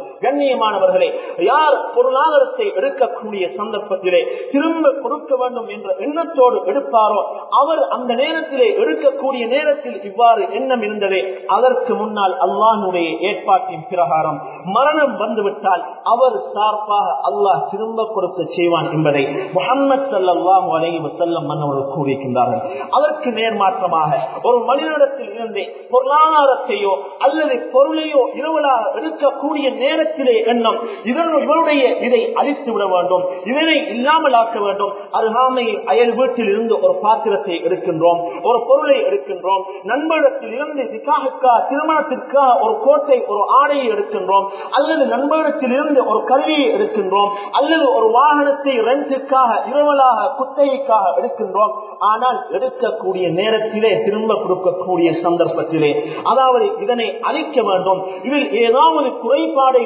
[SPEAKER 1] கண்ணியமானவர்களே யார் பொருளாதாரத்தை எடுக்கக்கூடிய சந்தர்ப்பத்திலே திரும்ப கொடுக்க வேண்டும் என்ற எண்ணத்தோடு எடுப்பாரோ அவர் அந்த நேரத்திலே எடுக்கக்கூடிய நேரத்தில் இவ்வாறு எண்ணம் இருந்ததே அதற்கு முன்னால் அல்லாஹனுடைய ஏற்பாட்டின் பிரகாரம் மரணம் வந்துவிட்டால் அவர் சார்பாக அல்லாஹ் திரும்ப கொடுக்க செய்வான் என்பதை முகமது சல்லாஹூ அலை வசல்லம் மன்னவர்கள் கூறியிருக்கின்றார்கள். அதற்கு நேர்மாற்றமாக ஒரு மனிதனிடத்தில் இருந்தே பொருளாதாரத்தையோ அல்லது பொருளையோ இரவலாக எடுக்கக்கூடிய நேரத்திலே எண்ணம் இதன் இவருடைய இதை அழித்து விட வேண்டும். இதனை இல்லாமல் ஆக்க வேண்டும். அருகாமையில் அயல் வீட்டில் இருந்து ஒரு பாத்திரத்தை எடுக்கின்றோம். ஒரு பொருளை எடுக்கின்றோம். நண்பரிடத்தில் இருந்து நிக்காகக்கா திருமணத்திற்காக ஒரு கோட்டை ஒரு ஆடையை எடுக்கின்றோம். அல்லது நண்பரிடத்தில் இருந்து ஒரு கல்வியை எடுக்கின்றோம். அல்லது ஒரு வாகனத்தை ரெண்டிற்காக இரவலாக குத்தகைக்காக எடுக்கின்றோம். ஆனால் எடுக்கக்கூடிய நேரத்திலே திரும்ப கொடுக்கக்கூடிய சந்தர்ப்பத்திலே. அதாவது இதனை அழிக்க வேண்டும். இதில் ஏதாவது குறைபாடை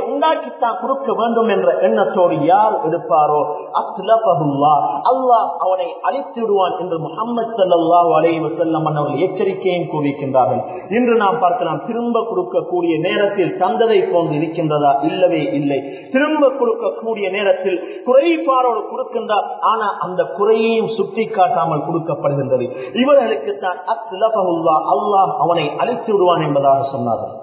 [SPEAKER 1] தான் கொடுக்க வேண்டும் என்ற எண்ணத்தோடு யார் எடுப்பாரோ அத்லபுல்லா அல்லாஹ் அவனை அழித்து விடுவான் என்று முகமது சல்லாஹ் அலை வசல்லம் அவர்கள் எச்சரிக்கையும் கூறியிருக்கின்றார்கள் இன்று நாம் பார்க்கலாம் திரும்ப கொடுக்கக்கூடிய நேரத்தில் தந்ததை போன்று இருக்கின்றதா? இல்லவே இல்லை. திரும்ப கொடுக்கக்கூடிய நேரத்தில் குறைபாடோடு கொடுக்கின்றார் ஆனா அந்த குறையையும் சுட்டி காட்டாமல் கொடுக்கப்படுகின்றது. இவர்களுக்கு தான் அத்லபுல்லா அல்லாஹ் அவனை அழித்து விடுவான் என்பதாக சொன்னார்கள்.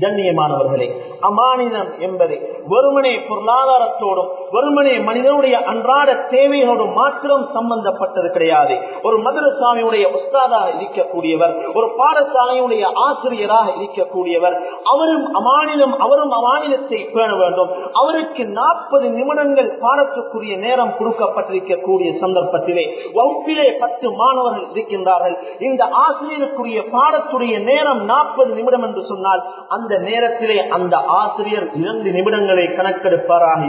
[SPEAKER 1] கண்ணியமானவர்களே அமானிதம் என்பதை வெறுமனே பொருளாதாரத்தோடும் வெறுமனே மனிதனுடைய அன்றாட தேவையோடு மாத்திரம் சம்பந்தப்பட்டது கிடையாது. ஒரு மதுரசாமியுடைய உஸ்தாதாக இருக்கக்கூடியவர் ஒரு பாடசாலையுடைய ஆசிரியராக இருக்கக்கூடியவர் அவரும் அமானிலம் அவரும் அமானிலத்தை பேண வேண்டும். அவருக்கு நாற்பது நிமிடங்கள் பாடத்துக்குரிய நேரம் கொடுக்கப்பட்டிருக்கக்கூடிய சந்தர்ப்பத்திலே வகுப்பிலே பத்து மாணவர்கள் இருக்கின்றார்கள். இந்த ஆசிரியருக்குரிய பாடத்துடைய நேரம் நாற்பது நிமிடம் என்று சொன்னால் அந்த நேரத்திலே அந்த ஆசிரியர் இரண்டு நிமிடங்களை கணக்கெடுப்பாராக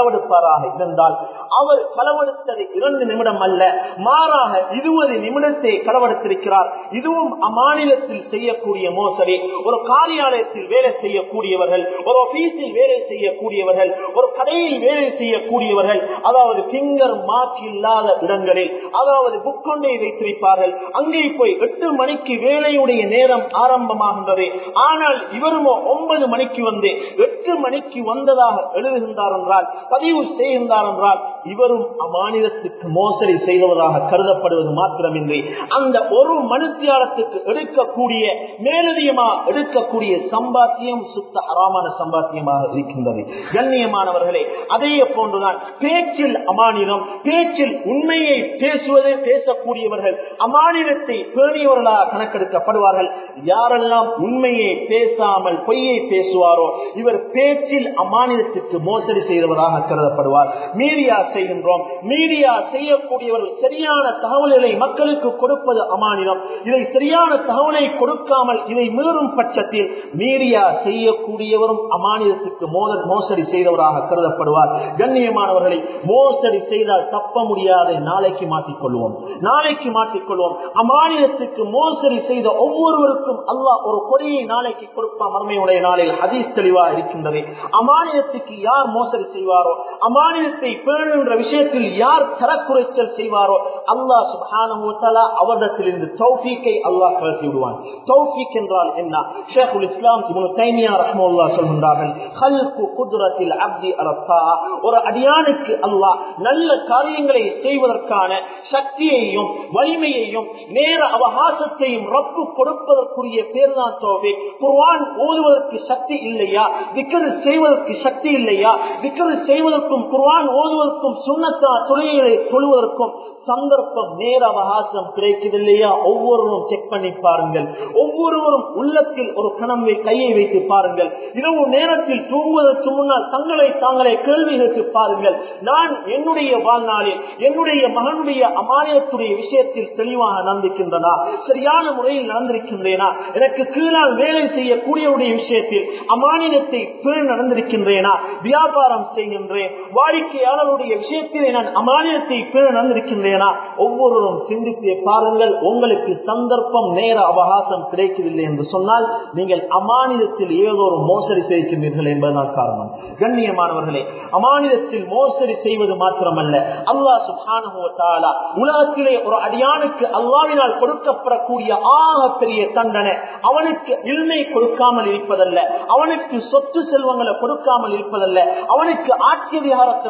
[SPEAKER 1] களவெடுப்பாராக இருந்தால் அவர் களவெடுத்தது இரண்டு நிமிடம் அல்ல. மாறாக இருபது நிமிடத்தை களவெடுத்திருக்கிறார் இதுவும் அம்மாநிலத்தில் செய்யக்கூடிய மோசடி. ஒரு காரியாலயத்தில் வேலை செய்யக்கூடியவர்கள் ஒரு ஆபீஸில் வேலை செய்யக்கூடியவர்கள் ஒரு கடையில் வேலை செய்யக்கூடியவர்கள் அதாவது பிங்கர் மார்க் இல்லாத இடங்களில் அதாவது புக்கொண்டை வைத்திருப்பார்கள். அங்கே போய் எட்டு மணிக்கு வேலையுடைய நேரம் ஆரம்பமாகின்றது. ஆனால் இவருமோ ஒன்பது மணிக்கு வந்து எட்டு மணிக்கு வந்ததாக எழுதுகின்றார் என்றால் பதிவு செய்கின்றார் என்றால் இவரும் அம்மாநிலத்துக்கு மோசடி செய்தவராக கருதப்படுவது மாத்திரமின்றி அந்த ஒரு மனுத்தியாலத்துக்கு எடுக்கக்கூடிய மேலதிகமா எடுக்கக்கூடிய சம்பாத்தியம் சுத்த அறாமான சம்பாத்தியமாக இருக்கின்றது. கண்ணியமானவர்களே அதே போன்றுதான் பேச்சில் அமானிலம் பேச்சில் உண்மையை பேசுவதே பேசக்கூடியவர்கள் அமானிலத்தை பேணியவர்களாக கணக்கெடுக்கப்படுவார்கள். யாரெல்லாம் உண்மையை பேசாமல் பொய்யை பேசுவாரோ இவர் பேச்சில் அமானிலத்துக்கு மோசடி செய்தவராக கருதப்படுவார். மீடியா செய்கின்றோம். மீடியா செய்யக்கூடியவர்கள் சரியான தகவல்களை மக்களுக்கு கொடுப்பது அமானிடம் இதை சரியான தகவலை கொடுக்காமல் இதை மீறும் பட்சத்தில் மீடியா செய்யக்கூடியவரும் அமானியத்துக்கு மோசடி செய்தவராக கருதப்படுவார். கண்ணியமானவர்களை மோசடி செய்தால் தப்ப முடியாத நாளைக்கு மாற்றிக்கொள்வோம். நாளைக்கு மாற்றிக்கொள்வோம். அமானியத்துக்கு மோசடி செய்த ஒவ்வொருவருக்கும் அல்லாஹ் ஒரு கொடியை நாளைக்கு கொடுப்பான். மர்மையுடைய நாளில் ஹதீஸ் தெளிவாக இருக்கின்றது. அமானியத்துக்கு யார் மோசடி செய்வாரோ செய்வாரோ? அமானியத்தை பேணுகின்ற விஷயத்தில் யார் தரக்குறைச்சல் செய்வாரோ? அல்லாஹ் சுபானா அவரிடத்திலிருந்து தௌஃபீக்கை அல்லாஹ் கலசி விடுவான். தௌஃபீக் என்றால் என்ன? ஷேகுல் இஸ்லாம் இவனு தைமியா ரஹ்மல்லா சொல்கின்றார்கள் ஹல்கு குதிரத்தில் அப்தி அரத்தா ஒரு அடியானுக்கு அல்லாஹ் நல்ல காரியங்களை செய்வதற்கான சக்தியையும் வலிமையையும் நேர அவகாசத்தையும் ரப்பு கொடுப்பதற்குரிய பேர் தான் தோவே குர்வான் ஓதுவதற்கு சக்தி இல்லையா? விக்கரு செய்வதற்கு சக்தி இல்லையா? விக்கரு செய்வதற்கும் குர்வான் ஓதுவதற்கும் சுண்ணத்தா தொழில்களை தொழுவதற்கும் சந்தர்ப்பம் நேர அவகாசம் கிடைக்குது இல்லையா ஒவ்வொருவரும் செக் பண்ணி பாருங்கள். ஒவ்வொருவரும் உள்ளத்தில் ஒரு கணம் கையை வைத்து பாருங்கள். இரவு நேரத்தில் தூங்குவதற்கு முன்னால் தங்களை தாங்களே கேள்வி கேட்டு பாருங்கள். நான் என்னுடைய வாழ்நாளில் என்னுடைய மகனுடைய அமானியத்துடைய விஷயத்தில் தெளிவாக நடந்திருக்கின்றனா சரியான முறையில் நடந்திருக்கின்றேனா? எனக்கு கீழால் வேலை செய்யக்கூடியவருடைய விஷயத்தில் அமானியத்தை பேர் நடந்திருக்கின்றேனா? வியாபாரம் செய்கின்ற இருக்கின்றேன் வாடிக்கையாளருடைய விஷயத்திலே நான் அமானியத்தை பேர் நடந்திருக்கின்றேனா ஒவ்வொருவரும் சிந்தித்து பாருங்கள் உங்களுக்கு சந்தர்ப்பம் நேர அவகாசம் கிடைக்கவில்லை என்று சொன்னால் நீங்கள் அமானியத்தில் ஏதோ ஒரு மோசடி செய்கின்றீர்கள் என்பதுதான் காரணம். கண்ணியமானவர்களே அமானியத்தில் மோசடி செய்வது மாத்திரமல்ல. அல்லா சுபானுவத்தாலா உலகத்திலே ஒரு அடியானுக்கு அல்லாவினால் கொடுக்கப்படக்கூடிய ஆக பெரிய தண்டனை அவனுக்கு இல்மை கொடுக்காமல் இருப்பதல்ல அவனுக்கு சொத்து செல்வங்களை கொடுக்காமல் இருப்பதல்ல அவனுக்கு ஆட்சி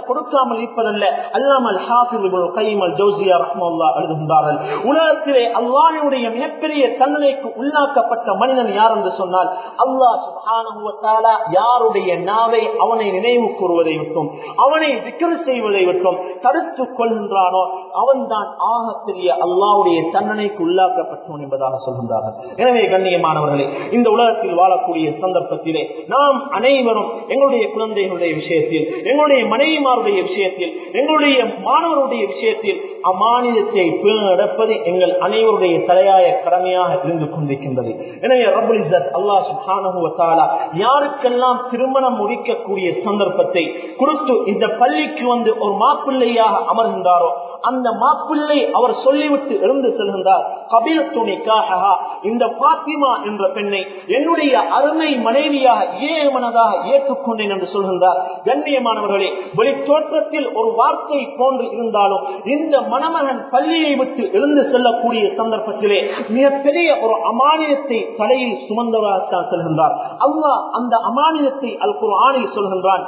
[SPEAKER 1] கொடுக்காமல் இருப்பதல்ல அல்லாமல் ஹாஃபில் கைமல் ஜோசியா ரஹ்மல்லா எழுதுகின்றார்கள் உலகத்திலே அல்லாஹனுடைய மிகப்பெரிய தண்டனைக்கு உள்ளாக்கப்பட்ட மனிதன் யார் என்று சொன்னால் அல்லாஹ் சுபானுவத்தாலா யாருடைய நாவை அவனை நினைவு கூறுவதை விட்டும் அவனை விக்கிர செய்வதை விட்டும் தடுத்து கொள்கின்றானோ அவன் தான் ஆக அல்லாவுடைய தண்டனைக்கு உள்ளாக்கப்பட்டவன் என்பதாக சொல்கின்றார்கள். எனவே கண்ணியமானவர்களே இந்த உலகத்தில் வாழக்கூடிய சந்தர்ப்பத்திலே நாம் அனைவரும் எங்களுடைய குழந்தைகளுடைய விஷயத்தில் எங்களுடைய மனைவிமாருடைய விஷயத்தில் எங்களுடைய மாணவருடைய விஷயத்தில் அமானிதத்தை நடப்பது எங்கள் அனைவருடைய தலையாய கடமையாக இருந்து கொண்டிருக்கின்றது. எனவே ரபுல் இசத் அல்லா சுபானுவத்தாலா யாருக்கெல்லாம் திருமணம் முடிக்கக்கூடிய சந்தர்ப்பத்தை கொடுத்து இந்த பள்ளிக்கு வந்து ஒரு மாப்பிள்ளையாக அமர்ந்தாரோ அந்த மாப்பிள்ளை அவர் சொல்லிவிட்டு எழுந்து செல்கின்றார். கபில துணிக்காக இந்த பாத்திமா என்ற பெண்ணை என்னுடைய அருமை மனைவியாக ஏமனதாக ஏற்றுக்கொண்டேன் என்று சொல்கின்றார். கண்ணியமானவர் வெளி தோற்றத்தில் ஒரு வார்த்தை போன்று இருந்தாலும் இந்த மணமகன் பள்ளியை விட்டு எழுந்து செல்லக்கூடிய சந்தர்ப்பத்திலே மிகப்பெரிய ஒரு அமானியத்தை தலையில் சுமந்தவராகத்தான் செல்கின்றார். அல்லாஹ் அந்த அமானியத்தை அல் குர்ஆனில் சொல்கின்றான்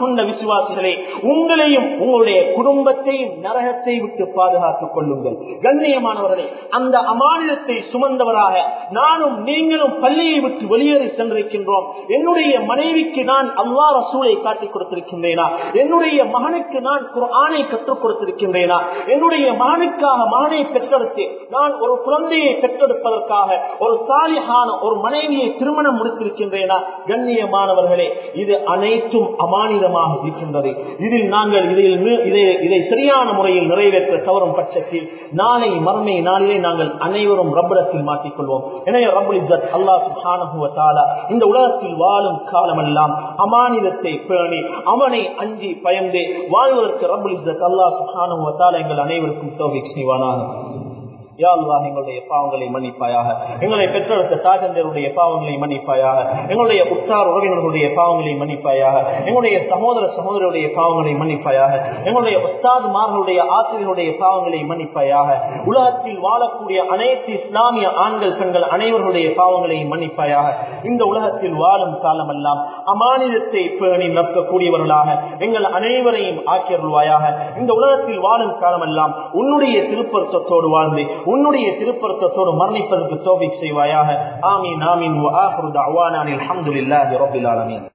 [SPEAKER 1] கொண்ட விசுவாசிகளே உங்களையும் உங்களுடைய குடும்பத்தையும் நரகத்தை விட்டு பாதுகாத்துக் கொள்ளுங்கள். கண்ணியமானவர்களே அந்த அமானியத்தை சுமந்தவராக நானும் நீங்களும் பள்ளியை விட்டு வெளியேறி சென்றிருக்கின்றோம். என்னுடைய மனைவிக்கு நான் அல்லா ரசூலை காட்டிக் கொடுத்திருக்கின்றேனா? என்னுடைய மகனுக்கு நான் குரானை கற்றுக் கொடுத்திருக்கின்றேனா? என்னுடைய மகனுக்காக மகனை பெற்றெடுத்து நான் ஒரு குழந்தையை பெற்றெடுப்பதற்காக ஒரு சாலிகான ஒரு மனைவியை திருமணம் முடித்திருக்கின்றேனா? கண்ணியமானவர்களே இது அனைத்தும் அமானிதமாக இருக்கின்றது. இதில் நாங்கள் இதில் இதை இதை சரியான முறையில் நிறைவேற்ற தவறும் பட்சத்தில் நாளை மறுமை நாளிலே நாங்கள் அனைவரும் ரப்படத்தில் மாட்டிக்கொள்வோம். எனவே ரபுல் இஸ்ஸத் அல்லாஹ் சுப்ஹானஹு இந்த உலகத்தில் வாழும் காலமெல்லாம் அமானிதத்தை பேணி அவனை அஞ்சி பயந்தே வாழ்வதற்கு ரபுல் இஸ்ஸத் அல்லா சுப்ஹானஹு எங்கள் அனைவருக்கும் தோகை செய்வானாக. யாழ்வா எங்களுடைய பாவங்களை மன்னிப்பாயாக. எங்களை பெற்றெடுத்த தாஜந்தருடைய பாவங்களை மன்னிப்பாயாக. எங்களுடைய உற்றார் உறவினர்களுடைய பாவங்களை மன்னிப்பாயாக. எங்களுடைய சகோதர சகோதரருடைய பாவங்களை மன்னிப்பாயாக. எங்களுடைய உஸ்தாதுமார்களுடைய ஆசிரியருடைய பாவங்களை மன்னிப்பாயாக. உலகத்தில் வாழக்கூடிய அனைத்து இஸ்லாமிய ஆண்கள் பெண்கள் அனைவருடைய பாவங்களை மன்னிப்பாயாக. இந்த உலகத்தில் வாழும் காலமெல்லாம் அமானிதத்தை பேணி நிற்கக்கூடியவர்களாக எங்கள் அனைவரையும் ஆக்கியருள்வாயாக. இந்த உலகத்தில் வாழும் காலமெல்லாம் உன்னுடைய திருப்பருத்தத்தோடு வாழ்ந்து உன்னுடைய திருப்பருத்தத்தோடு மரணிப்பதற்கு தோபிக் செய்வாயாக ஆமீன் ஆமீன் வஆஹிரு தஅவானா அல்ஹம்துலில்லாஹி ரப்பில் ஆலமீன்